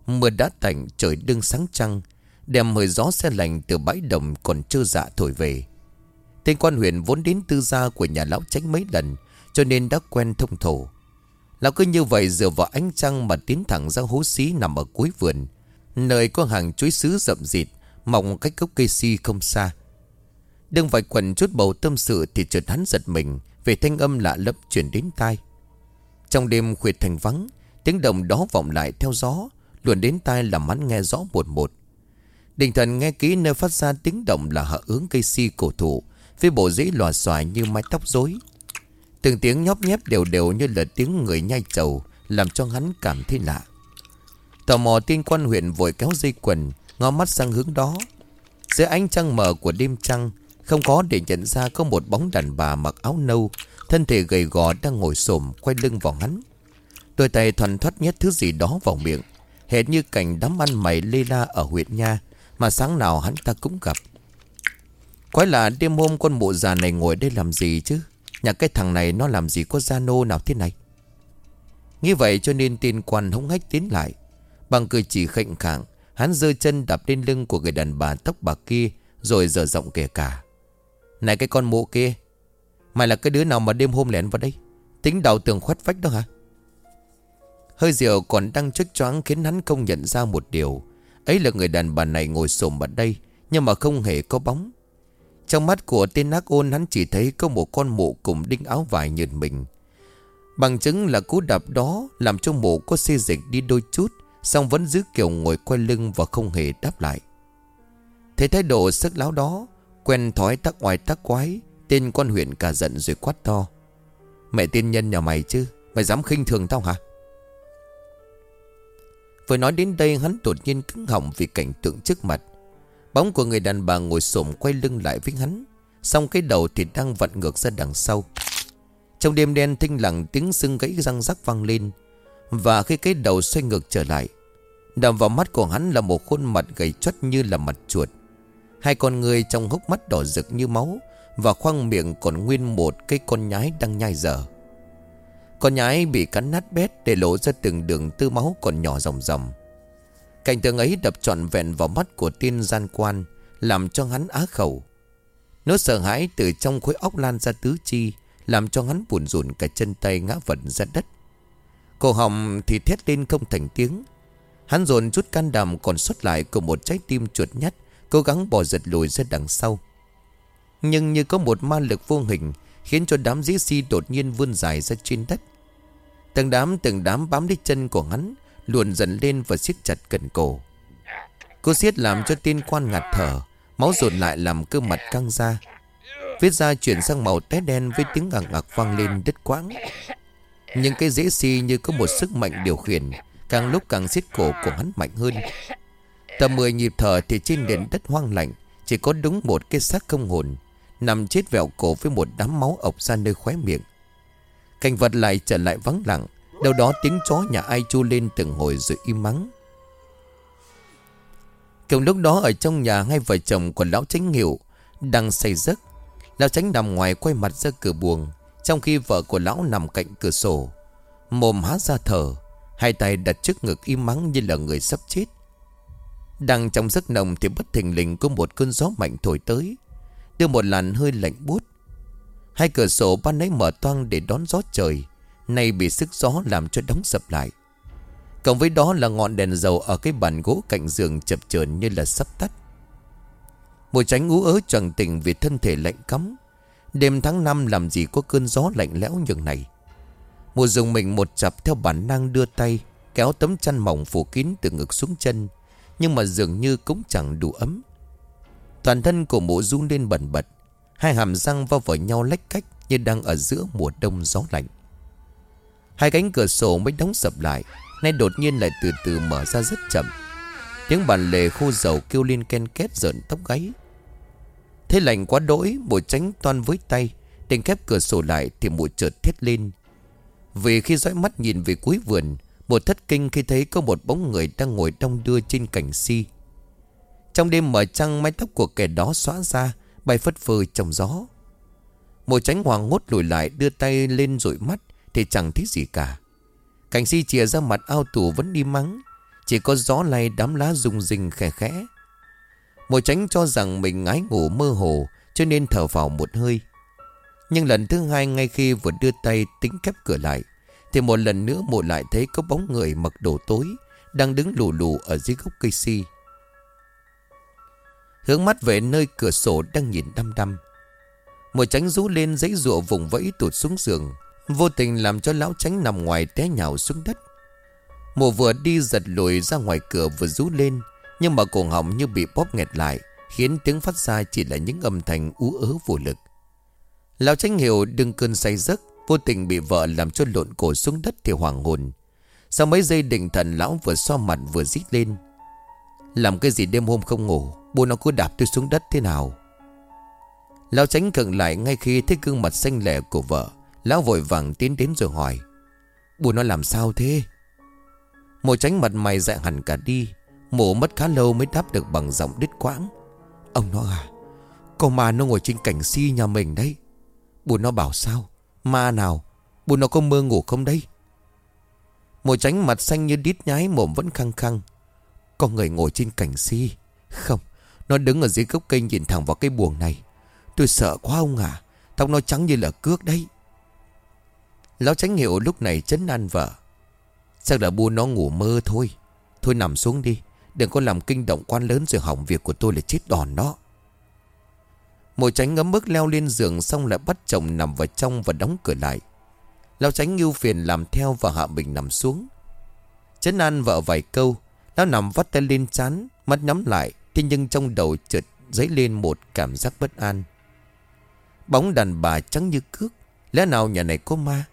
Speaker 1: Mưa đã tạnh, trời đương sáng trăng Đem hơi gió xe lạnh từ bãi đồng còn chưa dạ thổi về. Tên quan huyện vốn đến tư gia của nhà lão tránh mấy lần, Cho nên đã quen thông thổ. Lão cứ như vậy dựa vào ánh trăng mà tiến thẳng ra hố xí nằm ở cuối vườn. Nơi có hàng chuối sứ rậm rịt Mọng cách gốc cây si không xa. Đừng vài quần chút bầu tâm sự Thì chợt hắn giật mình, Về thanh âm lạ lấp chuyển đến tai. Trong đêm khuya thành vắng, Tiếng đồng đó vọng lại theo gió, Luồn đến tai làm hắn nghe rõ một một. Đình thần nghe kỹ nơi phát ra tiếng động là hạ ứng cây si cổ thụ, Với bộ rễ lòa xoài như mái tóc rối. Từng tiếng nhóp nhép đều đều như là tiếng người nhai trầu Làm cho hắn cảm thấy lạ. Tò mò tiên quan huyện vội kéo dây quần, Ngó mắt sang hướng đó. Giữa ánh trăng mờ của đêm trăng, Không có để nhận ra có một bóng đàn bà mặc áo nâu, Thân thể gầy gò đang ngồi xổm Quay lưng vào hắn. Đôi tay thuần thoát nhét thứ gì đó vào miệng, Hệt như cảnh đám ăn mày lê la ở huyện Nha Mà sáng nào hắn ta cũng gặp. Quái là đêm hôm con mụ già này ngồi đây làm gì chứ? Nhà cái thằng này nó làm gì có gia nô nào thế này? Như vậy cho nên tin quan hống hách tiến lại. Bằng cười chỉ khệnh khẳng Hắn rơi chân đạp lên lưng của người đàn bà tóc bạc kia Rồi dở giọng kể cả. Này cái con mụ kia Mày là cái đứa nào mà đêm hôm lẻn vào đây? Tính đào tường khoét vách đó hả? Hơi rượu còn đang chất choáng Khiến hắn không nhận ra một điều. Ấy là người đàn bà này ngồi xổm ở đây Nhưng mà không hề có bóng. Trong mắt của tên ác ôn hắn chỉ thấy có một con mụ cùng đinh áo vải nhìn mình. Bằng chứng là cú đạp đó làm cho mụ có xê dịch đi đôi chút, xong vẫn giữ kiểu ngồi quay lưng và không hề đáp lại. Thấy thái độ sức láo đó, quen thói tắc oai tắc quái, tên quan huyện cả giận rồi quát to. Mẹ tiên nhân nhà mày chứ, mày dám khinh thường tao hả? Vừa nói đến đây hắn đột nhiên cứng họng vì cảnh tượng trước mặt. Bóng của người đàn bà ngồi xổm quay lưng lại với hắn Xong cái đầu thì đang vặn ngược ra đằng sau Trong đêm đen tinh lặng tiếng sưng gãy răng rắc vang lên và khi cái đầu xoay ngược trở lại Đầm vào mắt của hắn là một khuôn mặt gầy chót như là mặt chuột. Hai con người trong hốc mắt đỏ rực như máu Và khoang miệng còn nguyên một cây con nhái đang nhai dở. Con nhái bị cắn nát bét để lộ ra từng đường tư máu còn nhỏ ròng ròng. Cảnh tượng ấy đập trọn vẹn vào mắt của tiên gian quan, Làm cho hắn á khẩu. Nó sợ hãi từ trong khối óc lan ra tứ chi, Làm cho hắn buồn rùn cả chân tay ngã vật ra đất. Cổ họng thì thét lên không thành tiếng. Hắn dồn chút can đảm còn xuất lại của một trái tim chuột nhắt Cố gắng bỏ giật lùi ra đằng sau. Nhưng như có một ma lực vô hình, Khiến cho đám dĩ si đột nhiên vươn dài ra trên đất. Từng đám từng đám bám lấy chân của hắn, Luồn dần lên và siết chặt cần cổ. Cô siết làm cho tiên quan ngạt thở, Máu dồn lại làm cơ mặt căng ra. Viết ra chuyển sang màu té đen Với tiếng ngạc ngạc vang lên đứt quãng. Nhưng cái dễ si như có một sức mạnh điều khiển, Càng lúc càng siết cổ của hắn mạnh hơn. Tầm 10 nhịp thở thì trên nền đất hoang lạnh, Chỉ có đúng một cái xác không hồn, Nằm chết vẹo cổ với một đám máu ọc ra nơi khóe miệng. Cảnh vật lại trở lại vắng lặng, Đâu đó tiếng chó nhà ai chu lên từng hồi rồi im mắng. Cùng lúc đó ở trong nhà, hai vợ chồng của lão tránh hiệu Đang say giấc. Lão tránh nằm ngoài quay mặt ra cửa buồng. Trong khi vợ của lão nằm cạnh cửa sổ, Mồm há ra thở, Hai tay đặt trước ngực im mắng như là người sắp chết. Đang trong giấc nồng thì bất thình lình có một cơn gió mạnh thổi tới, Đưa một làn hơi lạnh buốt. Hai cửa sổ ban nãy mở toang để đón gió trời, Nay bị sức gió làm cho đóng sập lại. Cộng với đó là ngọn đèn dầu ở cái bàn gỗ cạnh giường chập chờn như là sắp tắt. Mùi tránh ú ớ chẳng tỉnh vì thân thể lạnh cắm Đêm tháng 5 làm gì có cơn gió lạnh lẽo như này? Mùa dùng mình một chập theo bản năng đưa tay, Kéo tấm chăn mỏng phủ kín từ ngực xuống chân, Nhưng mà dường như cũng chẳng đủ ấm. Toàn thân của mụ run lên bẩn bật, Hai hàm răng vào vào nhau lách cách Như đang ở giữa mùa đông gió lạnh. Hai cánh cửa sổ mới đóng sập lại, Nay đột nhiên lại từ từ mở ra rất chậm. Tiếng bàn lề khô dầu kêu lên ken két rợn tóc gáy. Thế lạnh quá đỗi, Mùa tránh toan với tay, Định khép cửa sổ lại thì mùa chợt thét lên. Vì khi dõi mắt nhìn về cuối vườn Một thất kinh khi thấy có một bóng người đang ngồi đông đưa trên cành si. Trong đêm mở trăng, mái tóc của kẻ đó xóa ra, Bay phất phơ trong gió. Mùa tránh hoàng hốt lùi lại, đưa tay lên rồi mắt Thì chẳng thấy gì cả. Cảnh si chìa ra mặt ao tủ vẫn đi mắng, Chỉ có gió lay đám lá rung rinh khẽ khẽ. Mùa tránh cho rằng mình ngái ngủ mơ hồ, Cho nên thở vào một hơi. Nhưng lần thứ hai ngay khi vừa đưa tay tính kép cửa lại, Thì một lần nữa mụ lại thấy có bóng người mặc đồ tối Đang đứng lù lù ở dưới gốc cây si. Hướng mắt về nơi cửa sổ đang nhìn đăm đăm. Mùa tránh rú lên giấy rụa vùng vẫy tụt xuống giường, Vô tình làm cho lão tránh nằm ngoài té nhào xuống đất. Mùa vừa đi giật lùi ra ngoài cửa vừa rú lên nhưng mà cổ họng như bị bóp nghẹt lại, Khiến tiếng phát ra chỉ là những âm thanh ú ớ vô lực. Lão tránh hiểu đừng cơn say giấc, Vô tình bị vợ làm cho lộn cổ xuống đất thì hoàng hồn. Sau mấy giây định thần, lão vừa so mặt vừa rít lên. Làm cái gì đêm hôm không ngủ, Bố nó cứ đạp tôi xuống đất thế nào? Lão tránh cận lại ngay khi thấy gương mặt xanh lẻ của vợ, Lão vội vàng tiến đến rồi hỏi, Bố nó làm sao thế? Mộ tránh mặt mày dại hẳn cả đi. Mộ mất khá lâu mới đáp được bằng giọng đứt quãng. Ông nó à Con ma nó ngồi trên cảnh si nhà mình đấy. Bùa nó bảo sao? Ma nào? Bùa nó có mơ ngủ không đây Mụ tránh mặt xanh như đít nhái Mồm vẫn khăng khăng. Con người ngồi trên cảnh si? Không, Nó đứng ở dưới gốc cây nhìn thẳng vào cái buồng này. Tôi sợ quá ông à Tóc nó trắng như là cước đấy. Lão tránh hiệu lúc này chấn an vợ. Chắc là bu nó ngủ mơ thôi. Thôi nằm xuống đi. Đừng có làm kinh động quan lớn rồi hỏng việc của tôi là chết đòn đó. Mùa tránh ngấm bước leo lên giường Xong lại bắt chồng nằm vào trong và đóng cửa lại. Lão tránh ngưu phiền làm theo và hạ mình nằm xuống. Chấn an vợ vài câu, Lão nằm vắt tay lên chán Mắt nhắm lại, Thế nhưng trong đầu chợt dấy lên một cảm giác bất an. Bóng đàn bà trắng như cước, Lẽ nào nhà này có ma?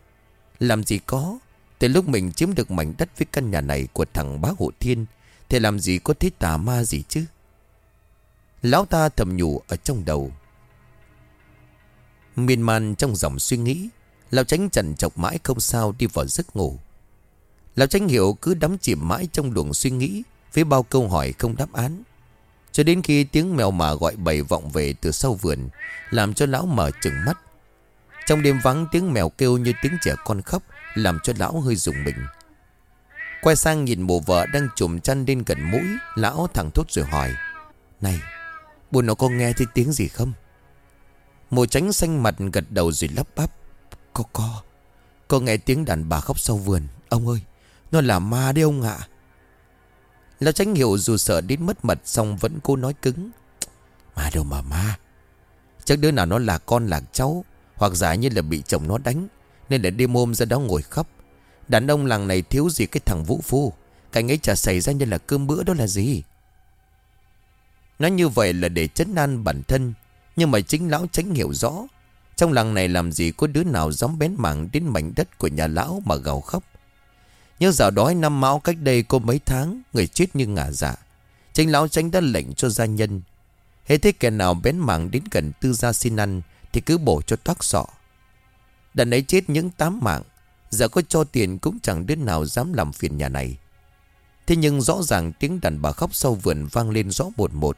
Speaker 1: Làm gì có, Từ lúc mình chiếm được mảnh đất với căn nhà này Của thằng bá hộ thiên thế làm gì có thế tà ma gì chứ? Lão ta thầm nhủ ở trong đầu. Miên man trong dòng suy nghĩ, Lão tránh trần chọc mãi không sao đi vào giấc ngủ. Lão tránh hiểu cứ đắm chìm mãi trong luồng suy nghĩ, Với bao câu hỏi không đáp án. Cho đến khi tiếng mèo mà gọi bầy vọng về từ sau vườn, Làm cho lão mở trừng mắt. Trong đêm vắng, tiếng mèo kêu như tiếng trẻ con khóc, Làm cho lão hơi rùng mình. Quay sang nhìn mụ vợ đang trùm chăn lên gần mũi, Lão thẳng thốt rồi hỏi, Này Buồn nó có nghe thấy tiếng gì không? Mụ tránh xanh mặt gật đầu rồi lắp bắp, Có có Có nghe tiếng đàn bà khóc sau vườn. Ông ơi, Nó là ma đấy ông ạ. Lão tránh hiểu dù sợ đến mất mật Xong vẫn cố nói cứng Ma đâu mà ma. Chắc đứa nào nó là con là cháu, Hoặc giả như là bị chồng nó đánh, Nên là đêm hôm ra đó ngồi khóc Đàn ông làng này thiếu gì cái thằng vũ phu? Cảnh ấy chả xảy ra như là cơm bữa đó là gì? Nói như vậy là để chấn an bản thân, Nhưng mà chính lão tránh hiểu rõ, Trong làng này làm gì có đứa nào dám bén mảng đến mảnh đất của nhà lão mà gào khóc. Nhớ dạo đói năm mão cách đây có mấy tháng, Người chết như ngả dạ. Chính lão tránh đã lệnh cho gia nhân Hết thế kẻ nào bén mảng đến gần tư gia xin ăn Thì cứ bổ cho thoát sọ. Đàn ấy chết những tám mạng Giờ có cho tiền cũng chẳng đứa nào dám làm phiền nhà này. Thế nhưng rõ ràng tiếng đàn bà khóc sau vườn vang lên rõ một một.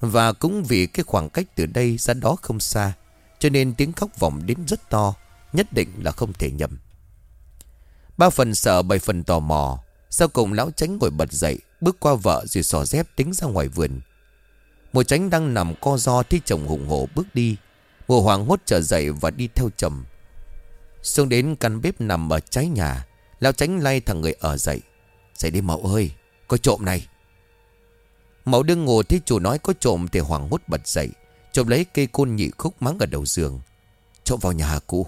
Speaker 1: Và cũng vì cái khoảng cách từ đây ra đó không xa, Cho nên tiếng khóc vọng đến rất to, Nhất định là không thể nhầm. Ba phần sợ, bảy phần tò mò, Sau cùng lão tránh ngồi bật dậy, Bước qua vợ rồi xỏ dép tính ra ngoài vườn. Mùa tránh đang nằm co do thì chồng hùng hổ bước đi, Mùa hoàng hốt trở dậy và đi theo chồng. Xuống đến căn bếp nằm ở trái nhà, Lão tránh lay thằng người ở dậy. Dậy đi mẫu ơi, Có trộm này. Mẫu đương ngồi thấy chủ nói có trộm Thì hoàng hốt bật dậy Trộm lấy cây côn nhị khúc mắng ở đầu giường. Trộm vào nhà cụ.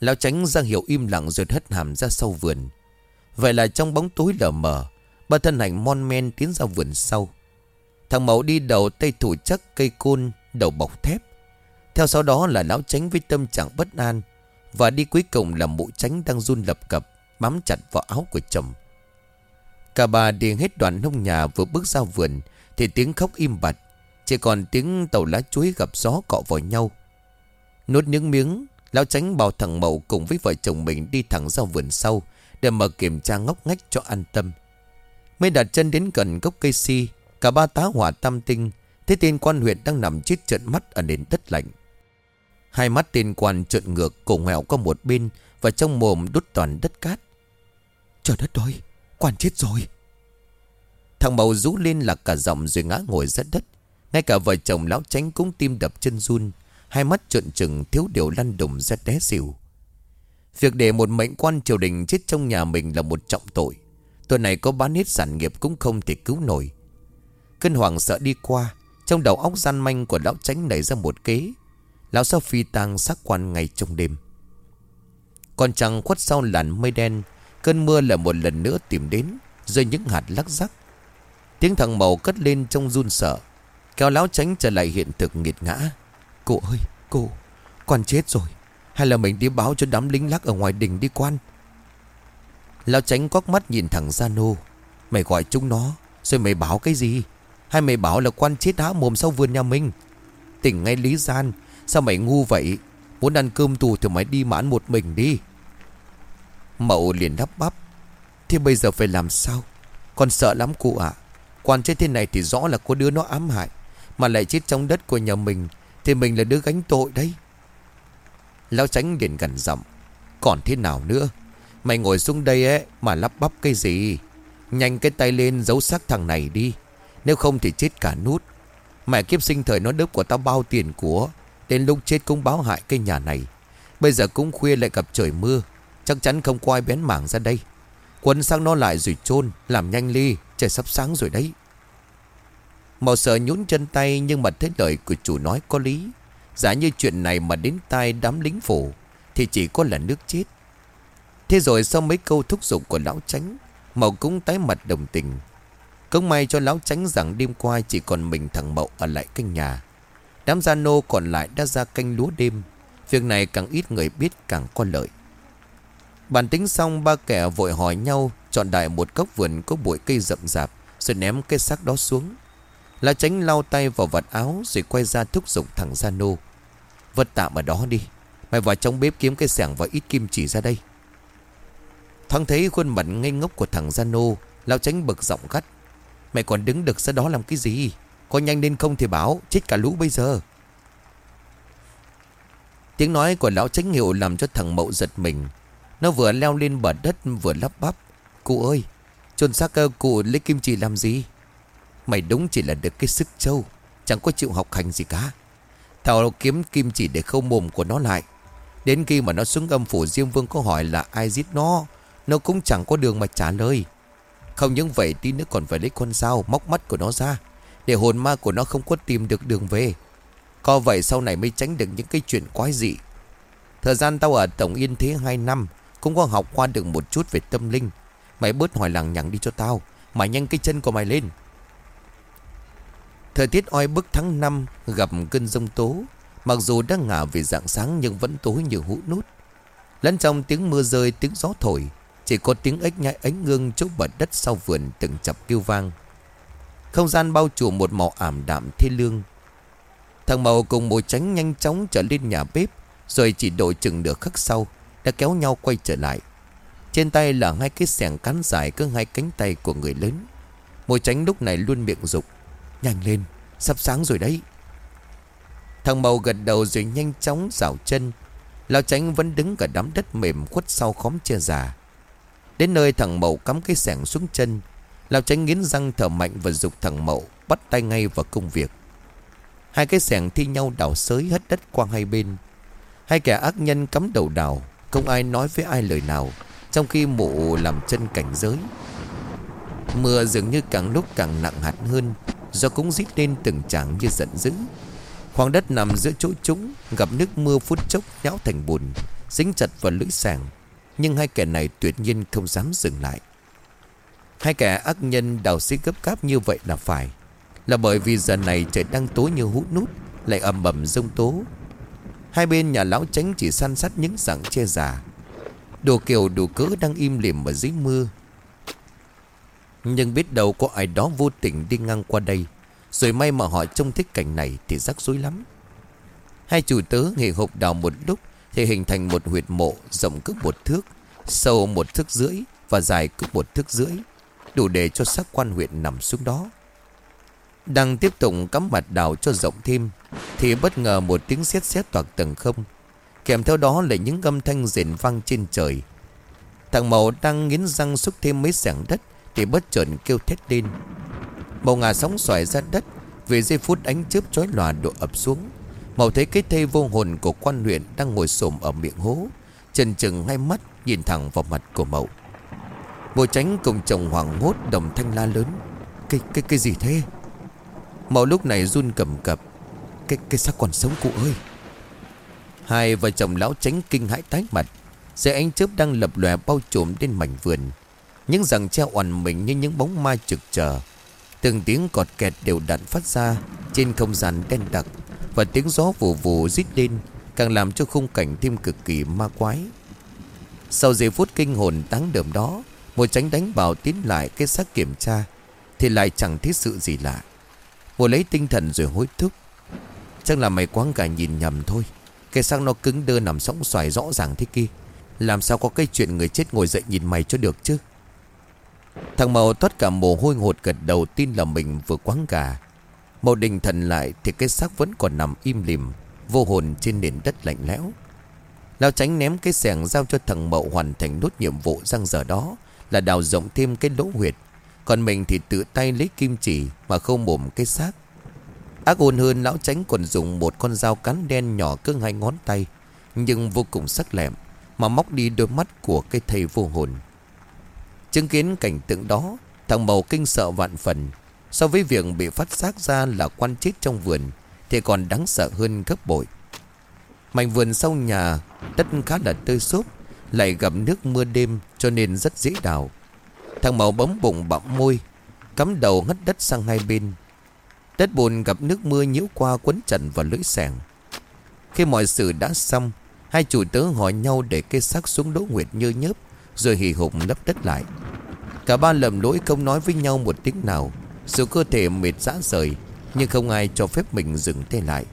Speaker 1: Lão tránh ra hiệu im lặng rồi hất hàm ra sau vườn. Vậy là trong bóng tối lờ mờ, Ba thân ảnh mon men tiến ra vườn sau. Thằng mẫu đi đầu tay thủ chắc cây côn Đầu bọc thép. Theo sau đó là lão tránh với tâm trạng bất an Và đi cuối cùng là mụ tránh đang run lập cập, Bám chặt vào áo của chồng. Cả bà đi hết đoạn nông nhà vừa bước ra vườn Thì tiếng khóc im bặt, Chỉ còn tiếng tàu lá chuối gặp gió cọ vào nhau. Nuốt những miếng, Lão tránh bảo thằng Mậu cùng với vợ chồng mình đi thẳng ra vườn sau Để mà kiểm tra ngóc ngách cho an tâm. Mới đặt chân đến gần gốc cây si, Cả ba tá hỏa tam tinh Thế tên quan huyện đang nằm chết trận mắt ở nền đất lạnh. Hai mắt tên quan trợn ngược, cổ nghèo qua một bên, Và trong mồm đút toàn đất cát. Trời đất ơi, Quan chết rồi. Thằng bầu rú lên là cả giọng rồi ngã ngồi ra đất. Ngay cả vợ chồng lão tránh cũng tim đập chân run. Hai mắt trợn trừng, thiếu điều lăn đùng ra té xỉu. Việc để một mệnh quan triều đình chết trong nhà mình là một trọng tội. Tuần này có bán hết sản nghiệp cũng không thể cứu nổi. Cơn hoàng sợ đi qua, Trong đầu óc gian manh của lão tránh nảy ra một kế. Lão sao phi tang xác quan ngày trong đêm. Còn chẳng khuất sau làn mây đen, Cơn mưa là một lần nữa tìm đến, Rơi những hạt lắc rắc. Tiếng thằng màu cất lên trong run sợ, Kéo lão tránh trở lại hiện thực nghiệt ngã. Cô ơi, cô, con chết rồi. Hay là mình đi báo cho đám lính lắc ở ngoài đình đi quan? Lão tránh quắc mắt nhìn thằng Gia Nô Mày gọi chúng nó, Rồi mày báo cái gì? Hay mày bảo là quan chết đã mồm sau vườn nhà mình? Tỉnh ngay Lý Gian Sao mày ngu vậy? Muốn ăn cơm tù thì mày đi mãn một mình đi. Mậu liền đắp bắp. Thì bây giờ phải làm sao? Con sợ lắm cụ ạ. Quan chết thế này thì rõ là có đứa nó ám hại, Mà lại chết trong đất của nhà mình, Thì mình là đứa gánh tội đấy. Lão tránh liền gần giọng. Còn thế nào nữa? Mày ngồi xuống đây ấy mà lắp bắp cái gì? Nhanh cái tay lên giấu xác thằng này đi. Nếu không thì chết cả nút. Mẹ kiếp sinh thời nó đớp của tao bao tiền của. Đến lúc chết cũng báo hại cái nhà này. Bây giờ cũng khuya lại gặp trời mưa. Chắc chắn không có ai bén mảng ra đây. Quấn sang nó lại rồi chôn, Làm nhanh ly, Trời sắp sáng rồi đấy. Màu sợ nhún chân tay Nhưng mà thấy lời của chủ nói có lý. Giả như chuyện này mà đến tai đám lính phủ, Thì chỉ có là nước chết. Thế rồi sau mấy câu thúc giục của lão tránh Mậu cũng tái mặt đồng tình. Cũng may cho lão tránh rằng đêm qua Chỉ còn mình thằng Mậu ở lại canh nhà. Đám gia nô còn lại đã ra canh lúa đêm. Việc này càng ít người biết càng có lợi. Bản tính xong, ba kẻ vội hỏi nhau, Chọn đại một góc vườn có bụi cây rậm rạp, Rồi ném cái xác đó xuống. Là tránh lau tay vào vật áo, Rồi quay ra thúc giục thằng Gia Nô. Vật tạm ở đó đi, Mày vào trong bếp kiếm cái sẻng và ít kim chỉ ra đây. Thằng thấy khuôn mặt ngây ngốc của thằng Gia Nô, Lão tránh bực giọng gắt. Mày còn đứng được ra đó làm cái gì? Có nhanh lên không thì báo Chết cả lũ bây giờ. Tiếng nói của lão tránh hiệu làm cho thằng Mậu giật mình. Nó vừa leo lên bờ đất, vừa lắp bắp. Cụ ơi, chôn xác cụ lấy kim chỉ làm gì? Mày đúng chỉ là được cái sức trâu, Chẳng có chịu học hành gì cả. Tao kiếm kim chỉ để khâu mồm của nó lại. Đến khi mà nó xuống âm phủ, Diêm Vương có hỏi là ai giết nó? Nó cũng chẳng có đường mà trả lời. Không những vậy, tí nữa còn phải lấy con dao Móc mắt của nó ra. Để hồn ma của nó không có tìm được đường về. Có vậy sau này mới tránh được những cái chuyện quái dị. Thời gian tao ở Tổng Yên Thế 2 năm, Cũng có học qua được một chút về tâm linh. Mày bớt hỏi lằng nhằng đi cho tao Mày nhanh cái chân của mày lên. Thời tiết oi bức tháng 5 Gặp cơn rông tố. Mặc dù đã ngả về dạng sáng Nhưng vẫn tối như hũ nút. Lẫn trong tiếng mưa rơi, tiếng gió thổi, Chỉ có tiếng ếch nhai ánh ngương Chỗ bật đất sau vườn từng chập kêu vang. Không gian bao trùm một màu ảm đạm thê lương. Thằng Màu cùng mùi tránh nhanh chóng trở lên nhà bếp, Rồi chỉ đội chừng nửa khắc sau, Đã kéo nhau quay trở lại. Trên tay là hai cái sẻng cán dài Cứ hai cánh tay của người lớn. Mùi tránh lúc này luôn miệng rục Nhanh lên, Sắp sáng rồi đấy. Thằng Màu gật đầu rồi nhanh chóng rảo chân. Lão tránh vẫn đứng ở đám đất mềm khuất sau khóm che già. Đến nơi thằng Mậu cắm cái sẻng xuống chân Lão tránh nghiến răng thở mạnh và dục thằng Mậu Bắt tay ngay vào công việc. Hai cái sẻng thi nhau đào sới hết đất qua hai bên. Hai kẻ ác nhân cắm đầu đào, Không ai nói với ai lời nào, Trong khi mụ làm chân cảnh giới. Mưa dường như càng lúc càng nặng hạt hơn, Do cũng rít lên từng tràng như giận dữ. Khoảng đất nằm giữa chỗ chúng, Gặp nước mưa phút chốc nhão thành bùn, Dính chặt vào lưỡi sàng Nhưng hai kẻ này tuyệt nhiên không dám dừng lại. Hai kẻ ác nhân đào xí gấp gáp như vậy là phải. Là bởi vì giờ này trời đang tối như hút nút, Lại ầm ầm rông tố. Hai bên nhà lão tránh chỉ săn sát những dạng che già. Đồ kiều đồ cỡ đang im lìm ở dưới mưa. Nhưng biết đâu có ai đó vô tình đi ngang qua đây, rồi may mà họ trông thích cảnh này Thì rắc rối lắm. Hai chủ tớ nghề hộp đào một lúc, Thì hình thành một huyệt mộ rộng cứ một thước, Sâu một thước rưỡi Và dài cứ một thước rưỡi. Đủ để cho xác quan huyện nằm xuống đó. Đang tiếp tục cắm mặt đào cho rộng thêm, Thì bất ngờ một tiếng sét sét toạc tầng không. Kèm theo đó là những âm thanh rền vang trên trời. Thằng Mậu đang nghiến răng xúc thêm mấy sảng đất Thì bất chợt kêu thét lên. Màu ngà sóng xoài ra đất, Vì giây phút ánh chớp chói lòa đổ ập xuống. Màu thấy cái thây vô hồn của quan huyện Đang ngồi xổm ở miệng hố Chân chừng hai mắt nhìn thẳng vào mặt của mậu vô tránh cùng chồng hoàng hốt đồng thanh la lớn. Cái cái cái gì thế? Mậu lúc này run cầm cập. Cái cái xác còn sống cụ ơi. Hai vợ chồng lão tránh kinh hãi tái mặt. Xe ánh chớp đang lập lòe bao trùm lên mảnh vườn. Những rằng treo oằn mình như những bóng ma trực chờ. Từng tiếng cọt kẹt đều đặn phát ra Trên không gian đen đặc Và tiếng gió vù vù rít lên Càng làm cho khung cảnh thêm cực kỳ ma quái. Sau giây phút kinh hồn táng đờm đó một tránh đánh bảo tiến lại cái xác kiểm tra Thì lại chẳng thấy sự gì lạ. Một lấy tinh thần rồi hối thúc. Chắc là mày quáng cả nhìn nhầm thôi. Cái xác nó cứng đơ nằm sóng xoài rõ ràng thế kia. Làm sao có cái chuyện người chết ngồi dậy nhìn mày cho được chứ? Thằng Màu thoát cả mồ hôi hột gật đầu tin là mình vừa quáng gà. Màu định thần lại thì cái xác vẫn còn nằm im lìm, vô hồn trên nền đất lạnh lẽo. Lao tránh ném cái sẻng giao cho thằng Mậu hoàn thành nốt nhiệm vụ răng giờ đó là đào rộng thêm cái lỗ huyệt. Còn mình thì tự tay lấy kim chỉ mà không mồm cái xác. Ác ôn hơn lão tránh còn dùng một con dao cán đen nhỏ cỡ hai ngón tay, nhưng vô cùng sắc lẹm, mà móc đi đôi mắt của cái thầy vô hồn. Chứng kiến cảnh tượng đó, Thằng Màu kinh sợ vạn phần So với việc bị phát xác ra là quan chết trong vườn, Thì còn đáng sợ hơn gấp bội Mảnh vườn sau nhà, Đất khá là tươi xốp lại gặp nước mưa đêm cho nên rất dễ đào. Thằng Màu bấm bụng bặm môi, Cắm đầu hất đất sang hai bên. Đất bùn gặp nước mưa nhiễu qua quấn trần vào lưỡi sẻng Khi mọi sự đã xong, Hai chủ tớ hỏi nhau để cây xác xuống đỗ nguyệt như nhớp, rồi hì hục lấp đất lại. Cả ba lầm lỗi không nói với nhau một tiếng nào, Dù cơ thể mệt rã rời, Nhưng không ai cho phép mình dừng tay lại.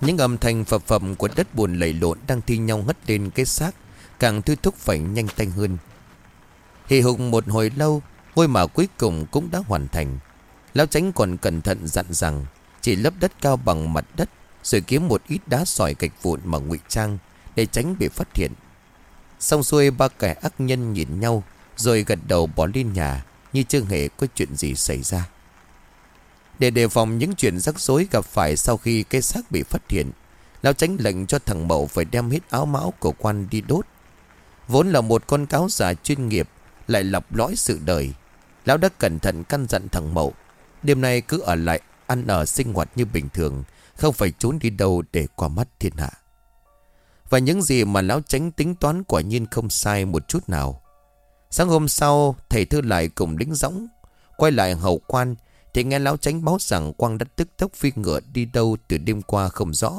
Speaker 1: Những âm thanh phập phập của đất buồn lầy lộn Đang thi nhau hất lên cái xác. Càng thôi thúc phải nhanh tay hơn. Hì hùng một hồi lâu, Ngôi mà cuối cùng cũng đã hoàn thành. Lão tránh còn cẩn thận dặn rằng, Chỉ lấp đất cao bằng mặt đất, Rồi kiếm một ít đá sỏi gạch vụn mà ngụy trang, Để tránh bị phát hiện. Xong xuôi, ba kẻ ác nhân nhìn nhau, Rồi gật đầu bỏ lên nhà, Như chưa hề có chuyện gì xảy ra. Để đề phòng những chuyện rắc rối gặp phải sau khi cái xác bị phát hiện, Lão tránh lệnh cho thằng Mậu phải đem hết áo mão của quan đi đốt. Vốn là một con cáo già chuyên nghiệp, Lại lọc lõi sự đời. Lão đã cẩn thận căn dặn thằng Mậu, Đêm nay cứ ở lại ăn ở sinh hoạt như bình thường, Không phải trốn đi đâu để qua mắt thiên hạ. Và những gì mà lão tránh tính toán quả nhiên không sai một chút nào. Sáng hôm sau, thầy thư lại cùng lính dõng Quay lại hậu quan Thì nghe lão tránh báo rằng Quang đã tức tốc phi ngựa đi đâu từ đêm qua không rõ.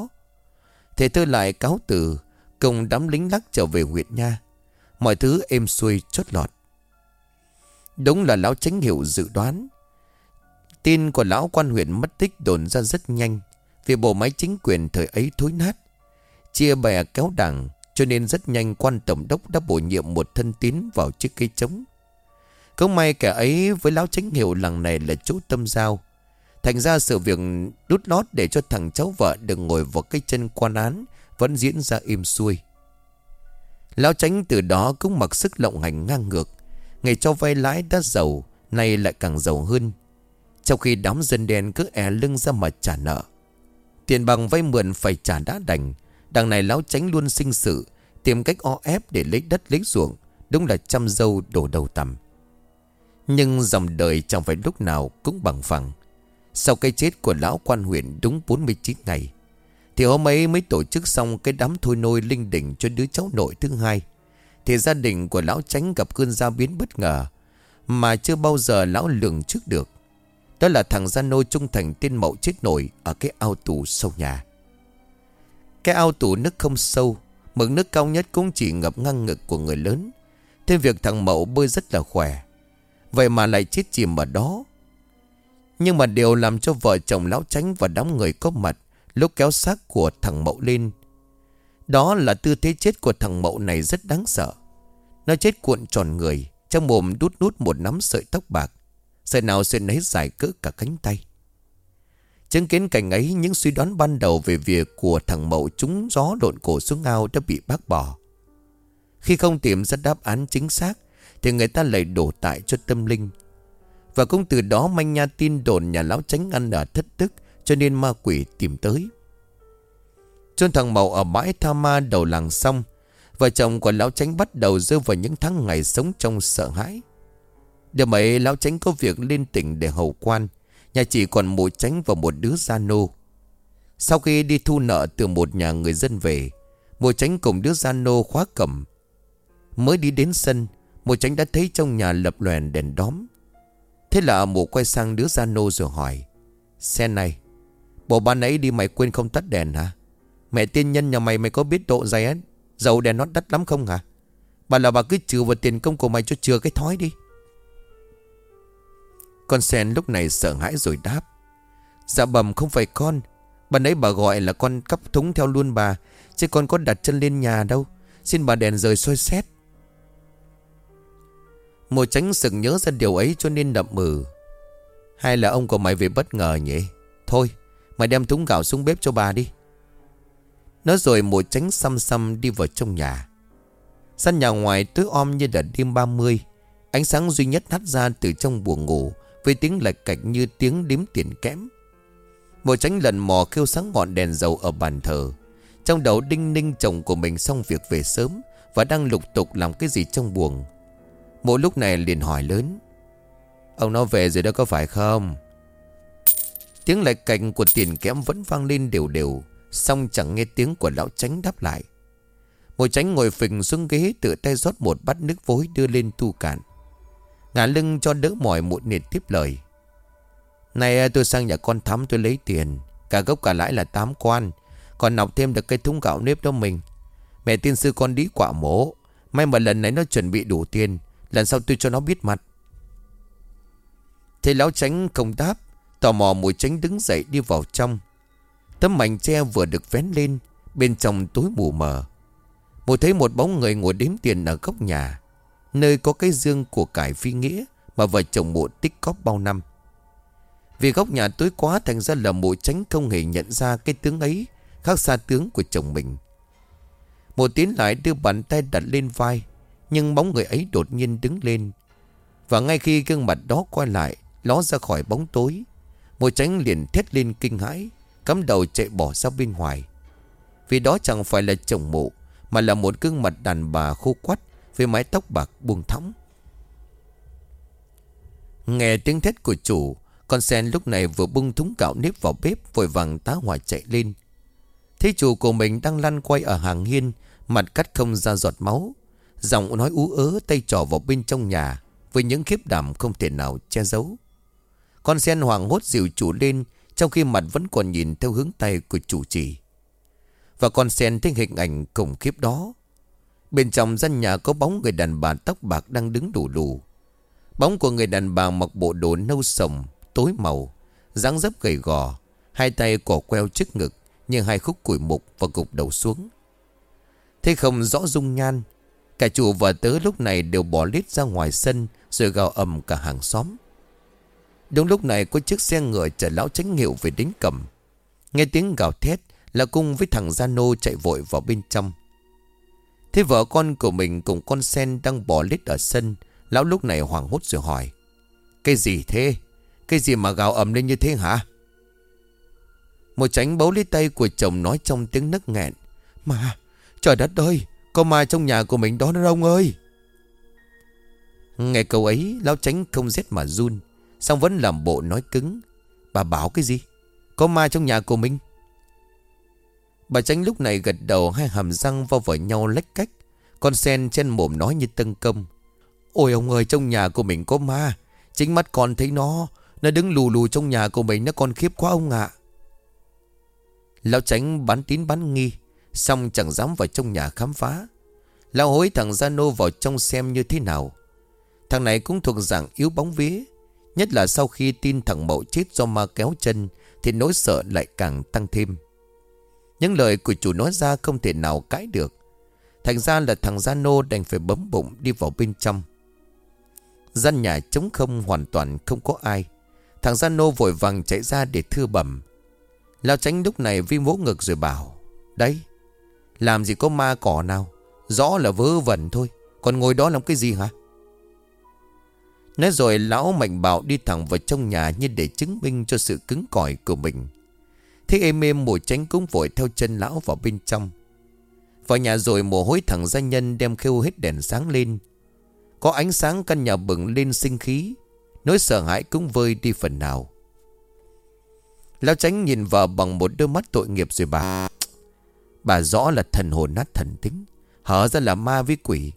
Speaker 1: Thầy thư lại cáo từ, Cùng đám lính lắc trở về huyện nha. Mọi thứ êm xuôi chốt lọt. Đúng là lão tránh hiểu dự đoán. Tin của lão quan huyện mất tích đồn ra rất nhanh, Vì bộ máy chính quyền thời ấy thối nát. Chia bè kéo đảng, Cho nên rất nhanh quan tổng đốc đã bổ nhiệm một thân tín vào chiếc cây trống. Không may kẻ ấy với lão tránh hiểu làng này là chú tâm giao. Thành ra sự việc đút lót để cho thằng cháu vợ đừng ngồi vào cây chân quan án Vẫn diễn ra im xuôi. Lão tránh từ đó cũng mặc sức lộng hành ngang ngược. Ngày cho vay lãi đã giàu, Nay lại càng giàu hơn. Trong khi đám dân đen cứ e lưng ra mà trả nợ. Tiền bằng vay mượn phải trả đã đành. Đằng này lão tránh luôn sinh sự, Tìm cách o ép để lấy đất lấy ruộng, Đúng là chăm dâu đổ đầu tầm Nhưng dòng đời chẳng phải lúc nào cũng bằng phẳng. Sau cái chết của lão quan huyện đúng 49 ngày thì hôm ấy mới tổ chức xong cái đám thôi nôi linh đình cho đứa cháu nội thứ hai. Thì gia đình của lão tránh gặp cơn gia biến bất ngờ, Mà chưa bao giờ lão lường trước được. Đó là thằng gia nô trung thành tiên mậu chết nổi Ở cái ao tù sâu nhà. Cái ao tù nước không sâu, Mực nước cao nhất cũng chỉ ngập ngang ngực của người lớn. Thêm việc thằng mậu bơi rất là khỏe, Vậy mà lại chết chìm ở đó. Nhưng mà điều làm cho vợ chồng lão tránh và đám người có mặt Lúc kéo xác của thằng mậu lên Đó là tư thế chết của thằng mậu này rất đáng sợ Nó chết cuộn tròn người, Trong mồm đút nút một nắm sợi tóc bạc Sợi nào xuyên nấy dài cỡ cả cánh tay Chứng kiến cảnh ấy, những suy đoán ban đầu về việc của thằng Mậu trúng gió độn cổ xuống ao đã bị bác bỏ. Khi không tìm ra đáp án chính xác, thì người ta lại đổ tại cho tâm linh. Và cũng từ đó, manh nha tin đồn nhà lão tránh ăn ở thất tức cho nên ma quỷ tìm tới. Chôn thằng Mậu ở bãi tha ma đầu làng xong, vợ chồng của lão tránh bắt đầu rơi vào những tháng ngày sống trong sợ hãi. Đêm ấy lão tránh có việc lên tỉnh để hầu quan Nhà chỉ còn mụ tránh và một đứa gia nô Sau khi đi thu nợ từ một nhà người dân về Mụ tránh cùng đứa gia nô khóa cầm Mới đi đến sân Mụ tránh đã thấy trong nhà lập loèn đèn đóm Thế là mụ quay sang đứa gia nô rồi hỏi Xe này Bộ ban nãy đi mày quên không tắt đèn hả? Mẹ tiên nhân nhà mày mày có biết độ dày á Dầu đèn nó đắt lắm không hả? Bà là bà cứ trừ vào tiền công của mày cho chừa cái thói đi. Con sen lúc này sợ hãi rồi đáp. Dạ bầm không phải con. Bà nãy bà gọi là con cắp thúng theo luôn bà, Chứ con có đặt chân lên nhà đâu. Xin bà đèn rời soi xét. Mùa tránh sực nhớ ra điều ấy cho nên đậm mừ. Hay là ông của mày về bất ngờ nhỉ? Thôi Mày đem thúng gạo xuống bếp cho bà đi. Nói rồi mùa tránh xăm xăm đi vào trong nhà. Sân nhà ngoài tối om như là đêm 30 Ánh sáng duy nhất hắt ra từ trong buồng ngủ với tiếng lạch cạch như tiếng đếm tiền kém Mùa tránh lần mò kêu sáng ngọn đèn dầu ở bàn thờ. Trong đầu đinh ninh chồng của mình xong việc về sớm Và đang lục tục làm cái gì trong buồng. Mỗi lúc này liền hỏi lớn, Ông nó về rồi đó có phải không? Tiếng lại cạnh của tiền kém vẫn vang lên đều đều Xong chẳng nghe tiếng của lão tránh đáp lại. Một tránh ngồi phình xuống ghế tự tay rót một bát nước vối đưa lên tu cạn. Ngả lưng cho đỡ mỏi muộn nịt tiếp lời. Này, tôi sang nhà con thắm tôi lấy tiền, Cả gốc cả lãi là tám quan, Còn nọc thêm được cây thúng gạo nếp đó mình. Mẹ tiên sư con đi quả mố May mà lần này nó chuẩn bị đủ tiền, Lần sau tôi cho nó biết mặt. Thế lão tránh không đáp Tò mò mùi tránh đứng dậy đi vào trong. Tấm mảnh tre vừa được vén lên, Bên trong tối mù mờ. Mùi thấy một bóng người ngồi đếm tiền ở góc nhà, Nơi có cái dương của cải phi nghĩa Mà vợ chồng mụ tích cóp bao năm. Vì góc nhà tối quá Thành ra là mụ tránh không hề nhận ra Cái tướng ấy, khác xa tướng của chồng mình. Mụ tiến lại đưa bàn tay đặt lên vai, Nhưng bóng người ấy đột nhiên đứng lên. Và ngay khi gương mặt đó quay lại, Ló ra khỏi bóng tối mùa tránh liền thét lên kinh hãi, Cắm đầu chạy bỏ ra bên ngoài. Vì đó chẳng phải là chồng mụ Mà là một gương mặt đàn bà khô quắt Với mái tóc bạc buông thõng. Nghe tiếng thét của chủ, Con sen lúc này vừa bung thúng gạo nếp vào bếp, Vội vàng tá hỏa chạy lên. Thế chủ của mình đang lăn quay ở hàng hiên, Mặt cắt không ra giọt máu, Giọng nói ú ớ tay trò vào bên trong nhà, Với những khiếp đảm không thể nào che giấu. Con sen hoàng hốt dịu chủ lên Trong khi mặt vẫn còn nhìn theo hướng tay của chủ trì Và con sen thấy hình ảnh khủng khiếp đó Bên trong gian nhà có bóng người đàn bà tóc bạc đang đứng đủ đủ Bóng của người đàn bà mặc bộ đồ nâu sồng, tối màu, dáng dấp gầy gò, hai tay cỏ queo trước ngực như hai khúc củi mục và gục đầu xuống. Thế không rõ dung nhan, cả chủ và tớ lúc này đều bỏ lít ra ngoài sân rồi gào ầm cả hàng xóm. Đúng lúc này có chiếc xe ngựa chở lão tránh hiệu về đến cầm. Nghe tiếng gào thét là cung với thằng Gia Nô chạy vội vào bên trong. Thế vợ con của mình cùng con sen đang bỏ lít ở sân, Lão lúc này hoảng hốt rồi hỏi, Cái gì thế Cái gì mà gào ầm lên như thế hả Một tránh bấu lấy tay của chồng nói trong tiếng nấc nghẹn, Mà, Trời đất ơi, Có ma trong nhà của mình đó ông ơi Nghe câu ấy, Lão tránh không rét mà run Xong vẫn làm bộ nói cứng. Bà bảo cái gì? Có ma trong nhà của mình. Bà tránh lúc này gật đầu Hai hàm răng vào vào nhau lách cách. Con sen trên mồm nói như tân công Ôi ông ơi, trong nhà của mình có ma. Chính mắt con thấy nó. Nó đứng lù lù trong nhà của mình, Nó còn khiếp quá ông ạ. Lão tránh bán tín bán nghi, Xong chẳng dám vào trong nhà khám phá. Lão hối thằng Gia Nô vào trong xem như thế nào. Thằng này cũng thuộc dạng yếu bóng vía. Nhất là sau khi tin thằng Mậu chết do ma kéo chân, Thì nỗi sợ lại càng tăng thêm. Những lời của chủ nói ra không thể nào cãi được. Thành ra là thằng Gia Nô đành phải bấm bụng đi vào bên trong. Gian nhà trống không hoàn toàn không có ai. Thằng Gia Nô vội vàng chạy ra để thưa bẩm. Lao tránh lúc này vi Mỗ ngực rồi bảo, Đấy, Làm gì có ma cỏ nào? Rõ là vớ vẩn thôi. Còn ngồi đó làm cái gì hả? Nói rồi lão mạnh bạo đi thẳng vào trong nhà Như để chứng minh cho sự cứng cỏi của mình. Thế êm êm mùa tránh cũng vội theo chân lão vào bên trong. Vào nhà rồi mồ hôi thẳng gia nhân đem khêu hết đèn sáng lên. Có ánh sáng căn nhà bừng lên sinh khí, Nỗi sợ hãi cũng vơi đi phần nào. Lão tránh nhìn vào bằng một đôi mắt tội nghiệp rồi bà Bà rõ là thần hồn nát thần tính, Hở ra là ma với quỷ.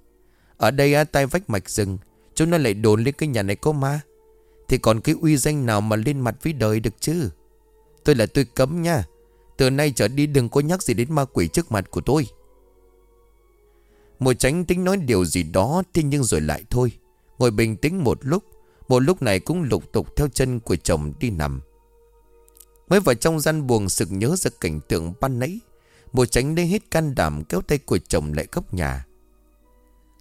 Speaker 1: Ở đây tay vách mạch rừng Chúng nó lại đồn lên cái nhà này có ma. Thì còn cái uy danh nào mà lên mặt với đời được chứ? Tôi là tôi cấm nha. Từ nay trở đi đừng có nhắc gì đến ma quỷ trước mặt của tôi. Mùa tránh tính nói điều gì đó, Thế nhưng rồi lại thôi. Ngồi bình tĩnh một lúc Một lúc này cũng lục tục theo chân của chồng đi nằm. Mới vào trong gian buồng sực nhớ ra cảnh tượng ban nãy Mùa tránh lấy hết can đảm kéo tay của chồng lại góc nhà.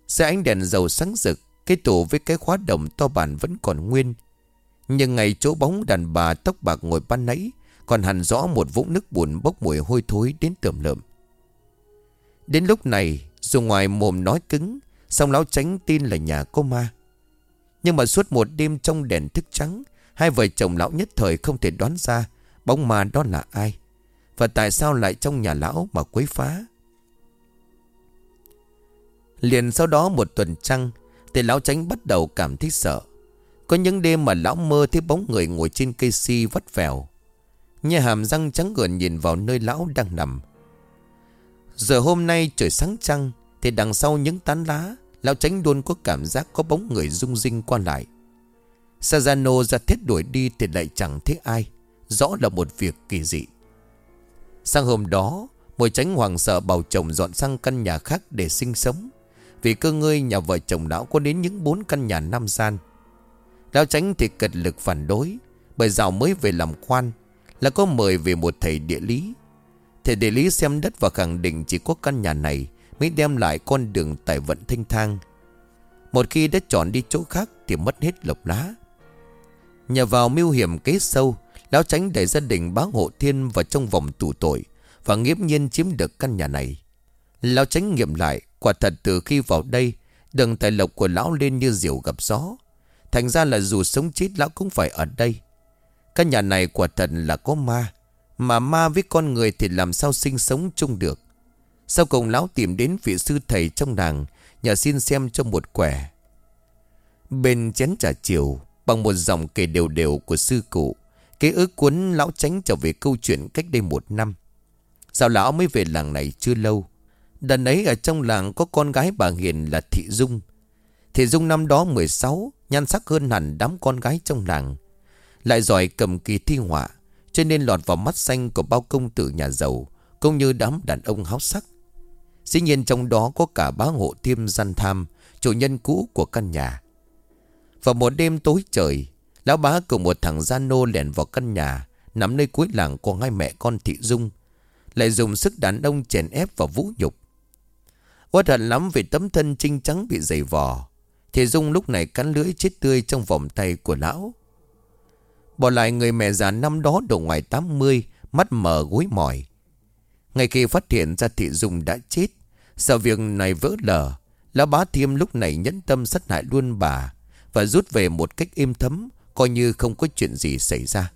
Speaker 1: Xe ánh đèn dầu sáng rực cái tủ với cái khóa đồng to bản vẫn còn nguyên. Nhưng ngày chỗ bóng đàn bà tóc bạc ngồi ban nãy, Còn hẳn rõ một vũng nước bùn bốc mùi hôi thối đến tởm lợm. Đến lúc này, dù ngoài mồm nói cứng Xong lão tránh tin là nhà có ma. Nhưng mà suốt một đêm trong đèn thức trắng, Hai vợ chồng lão nhất thời không thể đoán ra Bóng ma đó là ai Và tại sao lại trong nhà lão mà quấy phá. Liền sau đó một tuần trăng thì lão tránh bắt đầu cảm thấy sợ. Có những đêm mà lão mơ thấy bóng người ngồi trên cây si vắt vèo. Nhà hàm răng trắng gợn nhìn vào nơi lão đang nằm. Giờ hôm nay trời sáng trăng, Thì đằng sau những tán lá, Lão tránh luôn có cảm giác có bóng người rung rinh qua lại. Sazano ra thiết đuổi đi Thì lại chẳng thấy ai. Rõ là một việc kỳ dị. Sang hôm đó Mùi tránh hoàng sợ bảo chồng dọn sang căn nhà khác để sinh sống. Vì cơ ngơi nhà vợ chồng lão có đến những bốn căn nhà năm gian Lão tránh thì cật lực phản đối Bởi dạo mới về làm quan Là có mời về một thầy địa lý Thầy địa lý xem đất và khẳng định chỉ có căn nhà này mới đem lại con đường tài vận thanh thang. Một khi đã chọn đi chỗ khác thì mất hết lộc lá. Nhờ vào mưu hiểm kế sâu, lão tránh đẩy gia đình bá hộ thiên vào trong vòng tù tội và nghiễm nhiên chiếm được căn nhà này. Lão tránh nghiệm lại, quả thật từ khi vào đây, đường tài lộc của lão lên như diều gặp gió. Thành ra là dù sống chết lão cũng phải ở đây. Căn nhà này quả thật là có ma Mà ma với con người thì làm sao sinh sống chung được Sau cùng lão tìm đến vị sư thầy trong nàng Nhờ xin xem cho một quẻ Bên chén trà chiều Bằng một dòng kể đều đều của sư cụ Kế ước cuốn lão tránh trở về câu chuyện cách đây một năm Sao lão mới về làng này chưa lâu Đần ấy ở trong làng có con gái bà Hiền là Thị Dung. Thị Dung năm đó 16 Nhan sắc hơn hẳn đám con gái trong làng. Lại giỏi cầm kỳ thi họa, Cho nên lọt vào mắt xanh của bao công tử nhà giàu, Cũng như đám đàn ông háo sắc. Dĩ nhiên trong đó có cả bá hộ thiêm gian tham, Chủ nhân cũ của căn nhà. Vào một đêm tối trời, Lão bá cùng một thằng gian nô lẻn vào căn nhà Nắm nơi cuối làng của hai mẹ con Thị Dung. Lại dùng sức đàn ông chèn ép và vũ nhục. Uất hận lắm vì tấm thân trinh trắng bị dày vò. Thị Dung lúc này cắn lưỡi chết tươi trong vòng tay của lão. Bỏ lại người mẹ già năm đó độ ngoài 80 Mắt mờ gối mỏi. Ngay khi phát hiện ra Thị Dung đã chết Sợ việc này vỡ lở, Lão bá thiêm lúc này nhẫn tâm sát hại luôn bà Và rút về một cách im thấm Coi như không có chuyện gì xảy ra.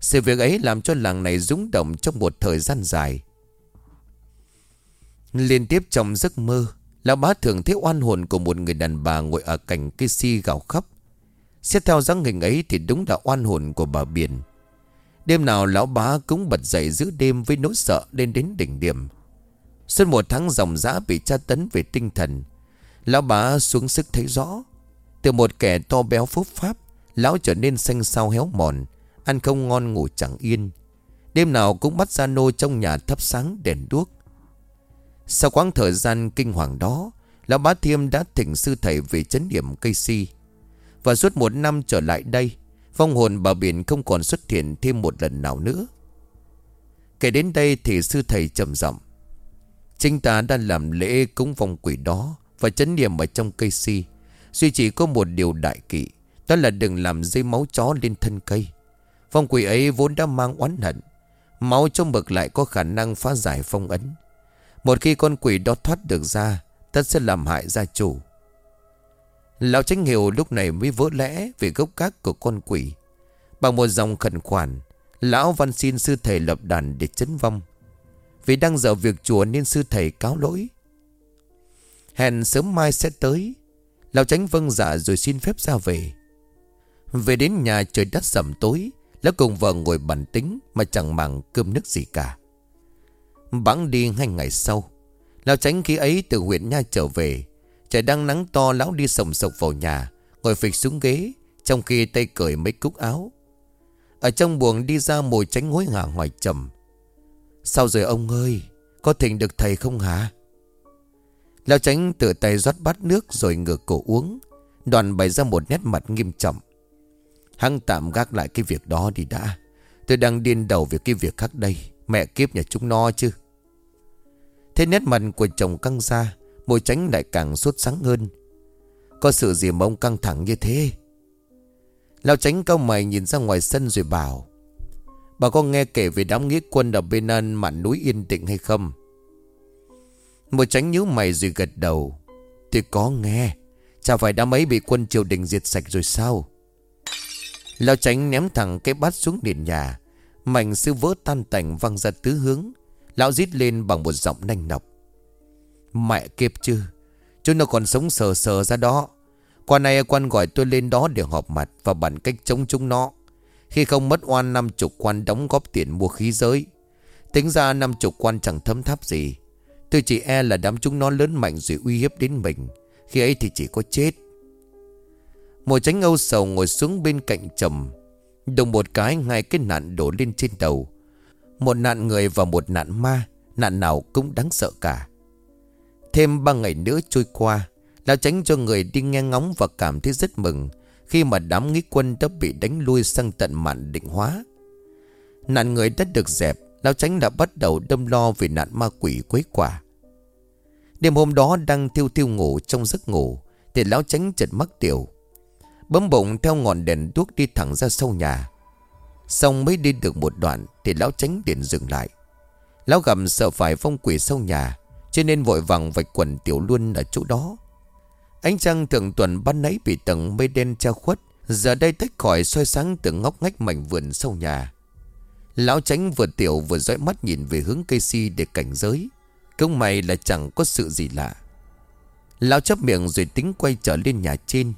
Speaker 1: Sự việc ấy làm cho làng này rúng động trong một thời gian dài. Liên tiếp trong giấc mơ, Lão bá thường thấy oan hồn của một người đàn bà ngồi ở cạnh cây si gào khóc. Xét theo dáng hình ấy thì đúng là oan hồn của bà Biển. Đêm nào lão bá cũng bật dậy giữa đêm với nỗi sợ lên đến đỉnh điểm. Suốt một tháng dòng dã bị tra tấn về tinh thần, Lão bá xuống sức thấy rõ. Từ một kẻ to béo phúc pháp, Lão trở nên xanh xao héo mòn, Ăn không ngon ngủ chẳng yên. Đêm nào cũng bắt ra nô trong nhà thắp sáng đèn đuốc. Sau quãng thời gian kinh hoàng đó, Lão bá thiêm đã thỉnh sư thầy về chấn điểm cây si. Và suốt một năm trở lại đây, Vong hồn bà biển không còn xuất hiện thêm một lần nào nữa. Kể đến đây thì sư thầy trầm giọng, Chính ta đã làm lễ cúng vong quỷ đó Và chấn niệm ở trong cây si. Duy chỉ có một điều đại kỵ, Đó là đừng làm dây máu chó lên thân cây. Phong quỷ ấy vốn đã mang oán hận, Máu trong mực lại có khả năng phá giải phong ấn. Một khi con quỷ đó thoát được ra, Tất sẽ làm hại gia chủ. Lão tránh hiểu lúc này mới vỡ lẽ Về gốc gác của con quỷ. Bằng một dòng khẩn khoản, Lão văn xin sư thầy lập đàn để chấn vong. Vì đang dở việc chùa nên sư thầy cáo lỗi. Hẹn sớm mai sẽ tới, Lão tránh vâng dạ rồi xin phép ra về. Về đến nhà trời đất sầm tối, Lão cùng vợ ngồi bàn tính Mà chẳng màng cơm nước gì cả. Bẵng đi hai ngày sau. Lão tránh khi ấy từ huyện Nha trở về, Trời đang nắng to lão đi sồng sộc vào nhà, Ngồi phịch xuống ghế, Trong khi tay cởi mấy cúc áo. Ở trong buồng đi ra mùi tránh hối hả hỏi trầm, Sao rồi ông ơi, Có thỉnh được thầy không hả? Lão tránh tự tay rót bát nước Rồi ngửa cổ uống, Đoàn bày ra một nét mặt nghiêm trọng. Hăng tạm gác lại cái việc đó đi đã, Tôi đang điên đầu về cái việc khác đây, Mẹ kiếp nhà chúng nó chứ. Thế nét mặt của chồng căng ra, Môi tránh lại càng sốt sáng hơn. Có sự gì mà ông căng thẳng như thế? Lão tránh cao mày nhìn ra ngoài sân rồi bảo, Bà có nghe kể về đám nghĩa quân ở bên an mạn núi yên tĩnh hay không? Môi tránh nhíu mày rồi gật đầu Tôi có nghe, Chả phải đám ấy bị quân triều đình diệt sạch rồi sao? Lão tránh ném thẳng cái bát xuống nền nhà, Mảnh sư vỡ tan tành văng ra tứ hướng. Lão rít lên bằng một giọng nanh nọc. Mẹ kiếp chứ, Chúng nó còn sống sờ sờ ra đó. Qua này quan gọi tôi lên đó để họp mặt Và bản cách chống chúng nó. Khi không mất oan năm chục quan đóng góp tiền mua khí giới. Tính ra năm chục quan chẳng thấm tháp gì. Tôi chỉ e là đám chúng nó lớn mạnh rồi uy hiếp đến mình. Khi ấy thì chỉ có chết. Một tránh âu sầu ngồi xuống bên cạnh chồng Đồng một cái ngay cái nạn đổ lên trên đầu. Một nạn người và một nạn ma, Nạn nào cũng đáng sợ cả. Thêm ba ngày nữa trôi qua, Lão tránh cho người đi nghe ngóng và cảm thấy rất mừng Khi mà đám nghĩ quân đã bị đánh lui sang tận mạn định hóa. Nạn người đã được dẹp, Lão tránh đã bắt đầu đâm lo về nạn ma quỷ quấy quả Đêm hôm đó đang tiêu tiêu ngủ trong giấc ngủ, Thì lão tránh chợt mắc tiểu. Bấm bụng theo ngọn đèn đuốc đi thẳng ra sau nhà. Xong mới đi được một đoạn Thì lão tránh điện dừng lại. Lão gầm sợ phải phong quỷ sau nhà, cho nên vội vàng vạch quần tiểu luôn ở chỗ đó. Ánh trăng thượng tuần ban nãy bị tầng mây đen che khuất, Giờ đây tách khỏi soi sáng từng ngóc ngách mảnh vườn sau nhà. Lão tránh vừa tiểu vừa dõi mắt nhìn về hướng cây si để cảnh giới Công mày là chẳng có sự gì lạ. Lão chấp miệng rồi tính quay trở lên nhà trên.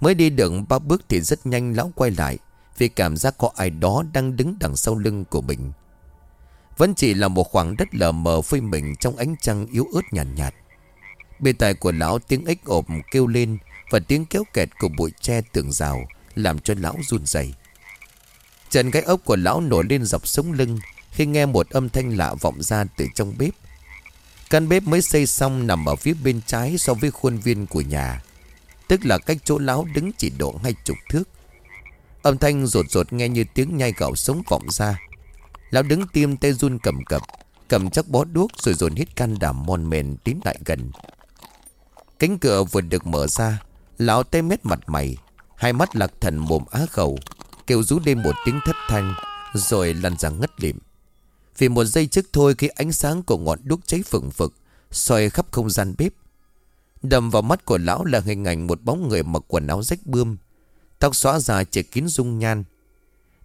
Speaker 1: Mới đi được ba bước thì rất nhanh lão quay lại. Vì cảm giác có ai đó đang đứng đằng sau lưng của mình. Vẫn chỉ là một khoảng đất lờ mờ phơi mình trong ánh trăng yếu ớt nhàn nhạt, nhạt. Bên tai của lão tiếng ếch ộp kêu lên Và tiếng kéo kẹt của bụi tre tường rào Làm cho lão run rẩy. Trần cái ốc của lão nổi lên dọc sống lưng Khi nghe một âm thanh lạ vọng ra từ trong bếp. Căn bếp mới xây xong nằm ở phía bên trái so với khuôn viên của nhà Tức là cách chỗ lão đứng chỉ độ hai chục thước. Âm thanh rột rột nghe như tiếng nhai gạo sống vọng ra. Lão đứng tiêm tay run cầm cập, Cầm chắc bó đuốc rồi dồn hết can đảm mon mền tiến lại gần. Cánh cửa vừa được mở ra, Lão tê mét mặt mày, Hai mắt lạc thần mồm á khẩu, Kêu rú lên một tiếng thất thanh, Rồi lăn ra ngất lịm. Vì một giây trước thôi khi ánh sáng của ngọn đuốc cháy phừng phực, soi khắp không gian bếp. Đầm vào mắt của lão là hình ảnh một bóng người mặc quần áo rách bươm Tóc xóa dài che kín dung nhan.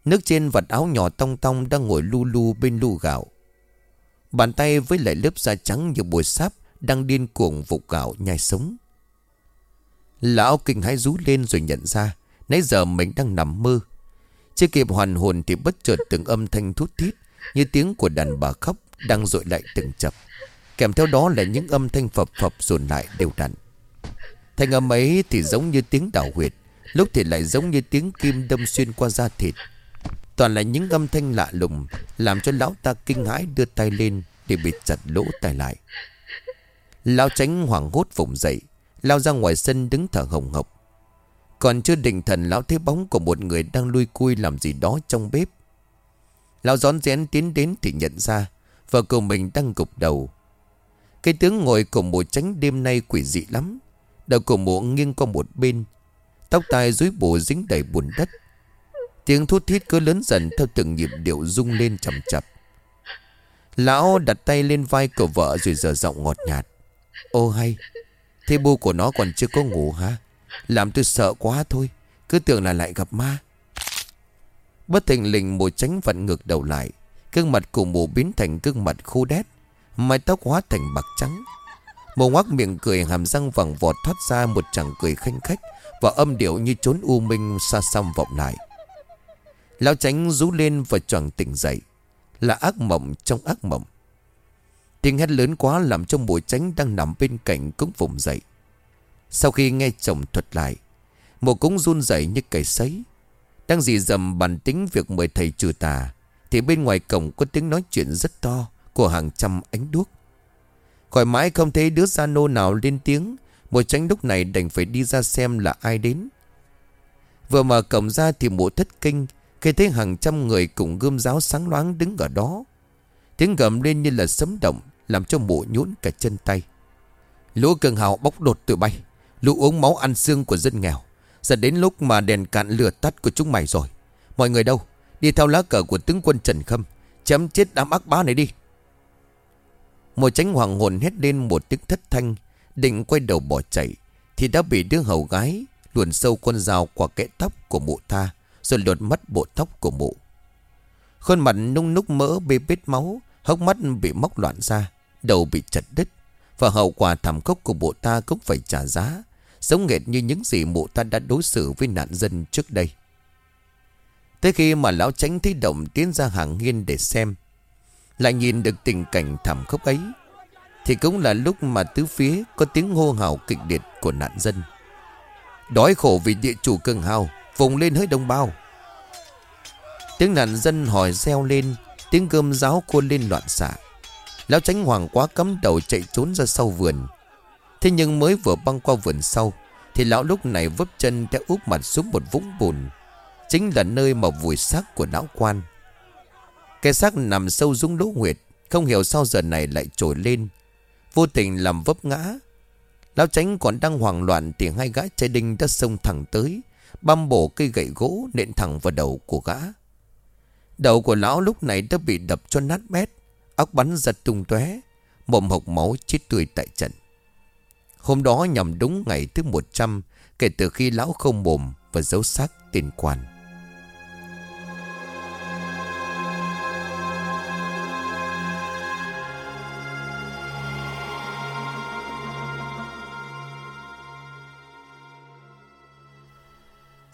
Speaker 1: Nước trên vật áo nhỏ tong tong đang ngồi lu lu bên lu gạo. Bàn tay với lại lớp da trắng như bùi sáp Đang điên cuồng vụt gạo nhai sống. Lão kinh hãi rú lên rồi nhận ra, Nãy giờ mình đang nằm mơ. Chưa kịp hoàn hồn thì bất chợt từng âm thanh thút thít Như tiếng của đàn bà khóc Đang dội lại từng chập. Kèm theo đó là những âm thanh phập phập dồn lại đều đặn. Thanh âm ấy thì giống như tiếng đảo huyệt Lúc thì lại giống như tiếng kim đâm xuyên qua da thịt. Toàn là những âm thanh lạ lùng, Làm cho lão ta kinh hãi đưa tay lên Để bị chặt lỗ tai lại. Lão tránh hoảng hốt vùng dậy, Lao ra ngoài sân đứng thở hồng hộc. Còn chưa định thần, lão thấy bóng của một người đang lui cui làm gì đó trong bếp. Lão gión rén tiến đến thì nhận ra, Vợ của mình đang gục đầu. Cái tướng ngồi cùng một tránh đêm nay quỷ dị lắm. Đầu của mụ nghiêng qua một bên Tóc tai dưới bộ dính đầy bùn đất. Tiếng thút thít cứ lớn dần theo từng nhịp điệu rung lên chậm chập Lão đặt tay lên vai của vợ rồi giờ giọng ngọt nhạt Ô hay, Thế bu của nó còn chưa có ngủ hả? Làm tôi sợ quá thôi, Cứ tưởng là lại gặp ma. Bất thình lình mùa tránh vặn ngược đầu lại, Gương mặt của mù biến thành gương mặt khô đét, Mái tóc hóa thành bạc trắng. Mù ngoác miệng cười hàm răng vàng vọt thoát ra một chàng cười khanh khách và âm điệu như trốn u minh xa xăm vọng lại. Lão tránh rú lên và choàng tỉnh dậy, Là ác mộng trong ác mộng. Tiếng hét lớn quá làm cho mùa tránh đang nằm bên cạnh cũng vùng dậy. Sau khi nghe chồng thuật lại Mùa cũng run dậy như cầy sấy. Đang dì dầm bàn tính việc mời thầy trừ tà, Thì bên ngoài cổng có tiếng nói chuyện rất to Của hàng trăm ánh đuốc. Khỏi mãi không thấy đứa gia nô nào lên tiếng Mùa tránh lúc này đành phải đi ra xem là ai đến. Vừa mở cổng ra thì mụ thất kinh, Khi thấy hàng trăm người cùng gươm giáo sáng loáng đứng ở đó. Tiếng gầm lên như là sấm động, Làm cho mụ nhũn cả chân tay. Lũ cường hào bóc đột từ bay, Lũ uống máu ăn xương của dân nghèo. Giờ đến lúc mà đèn cạn lửa tắt của chúng mày rồi. Mọi người đâu? Đi theo lá cờ của tướng quân Trần Khâm, Chém chết đám ác bá này đi. Một tránh hoàng hồn hét lên một tiếng thất thanh. Định quay đầu bỏ chạy, Thì đã bị đứa hầu gái Luồn sâu con dao qua kẽ tóc của mụ tha Rồi lột mất bộ tóc của mụ. Khuôn mặt nung núc mỡ bê bết máu, Hốc mắt bị móc loạn ra, Đầu bị chặt đứt, Và hậu quả thảm khốc của bộ ta cũng phải trả giá, sống nghệt như những gì mụ ta đã đối xử với nạn dân trước đây. Tới khi mà lão tránh thấy động tiến ra hàng nghiên để xem, Lại nhìn được tình cảnh thảm khốc ấy thì cũng là lúc mà tứ phía có tiếng hô hào kịch liệt của nạn dân. Đói khổ vì địa chủ cường hào, Vùng lên hơi đồng bào Tiếng nạn dân hỏi reo lên, Tiếng gươm giáo cuôn lên loạn xạ. Lão tránh hoàng quá cấm đầu chạy trốn ra sau vườn. Thế nhưng mới vừa băng qua vườn sau, Thì lão lúc này vấp chân đã úp mặt xuống một vũng bùn. Chính là nơi mà vùi xác của lão quan. Cái xác nằm sâu rung lỗ nguyệt, Không hiểu sao giờ này lại trồi lên. Vô tình làm vấp ngã. Lão tránh còn đang hoảng loạn Thì hai gã trai đinh đã xông thẳng tới, Băm bổ cây gậy gỗ nện thẳng vào đầu của gã. Đầu của lão lúc này đã bị đập cho nát bét, Óc bắn giật tung tóe, Mồm hộc máu chết tươi tại trận. Hôm đó nhằm đúng ngày thứ 100 Kể từ khi lão không mồm Và giấu xác tên quan.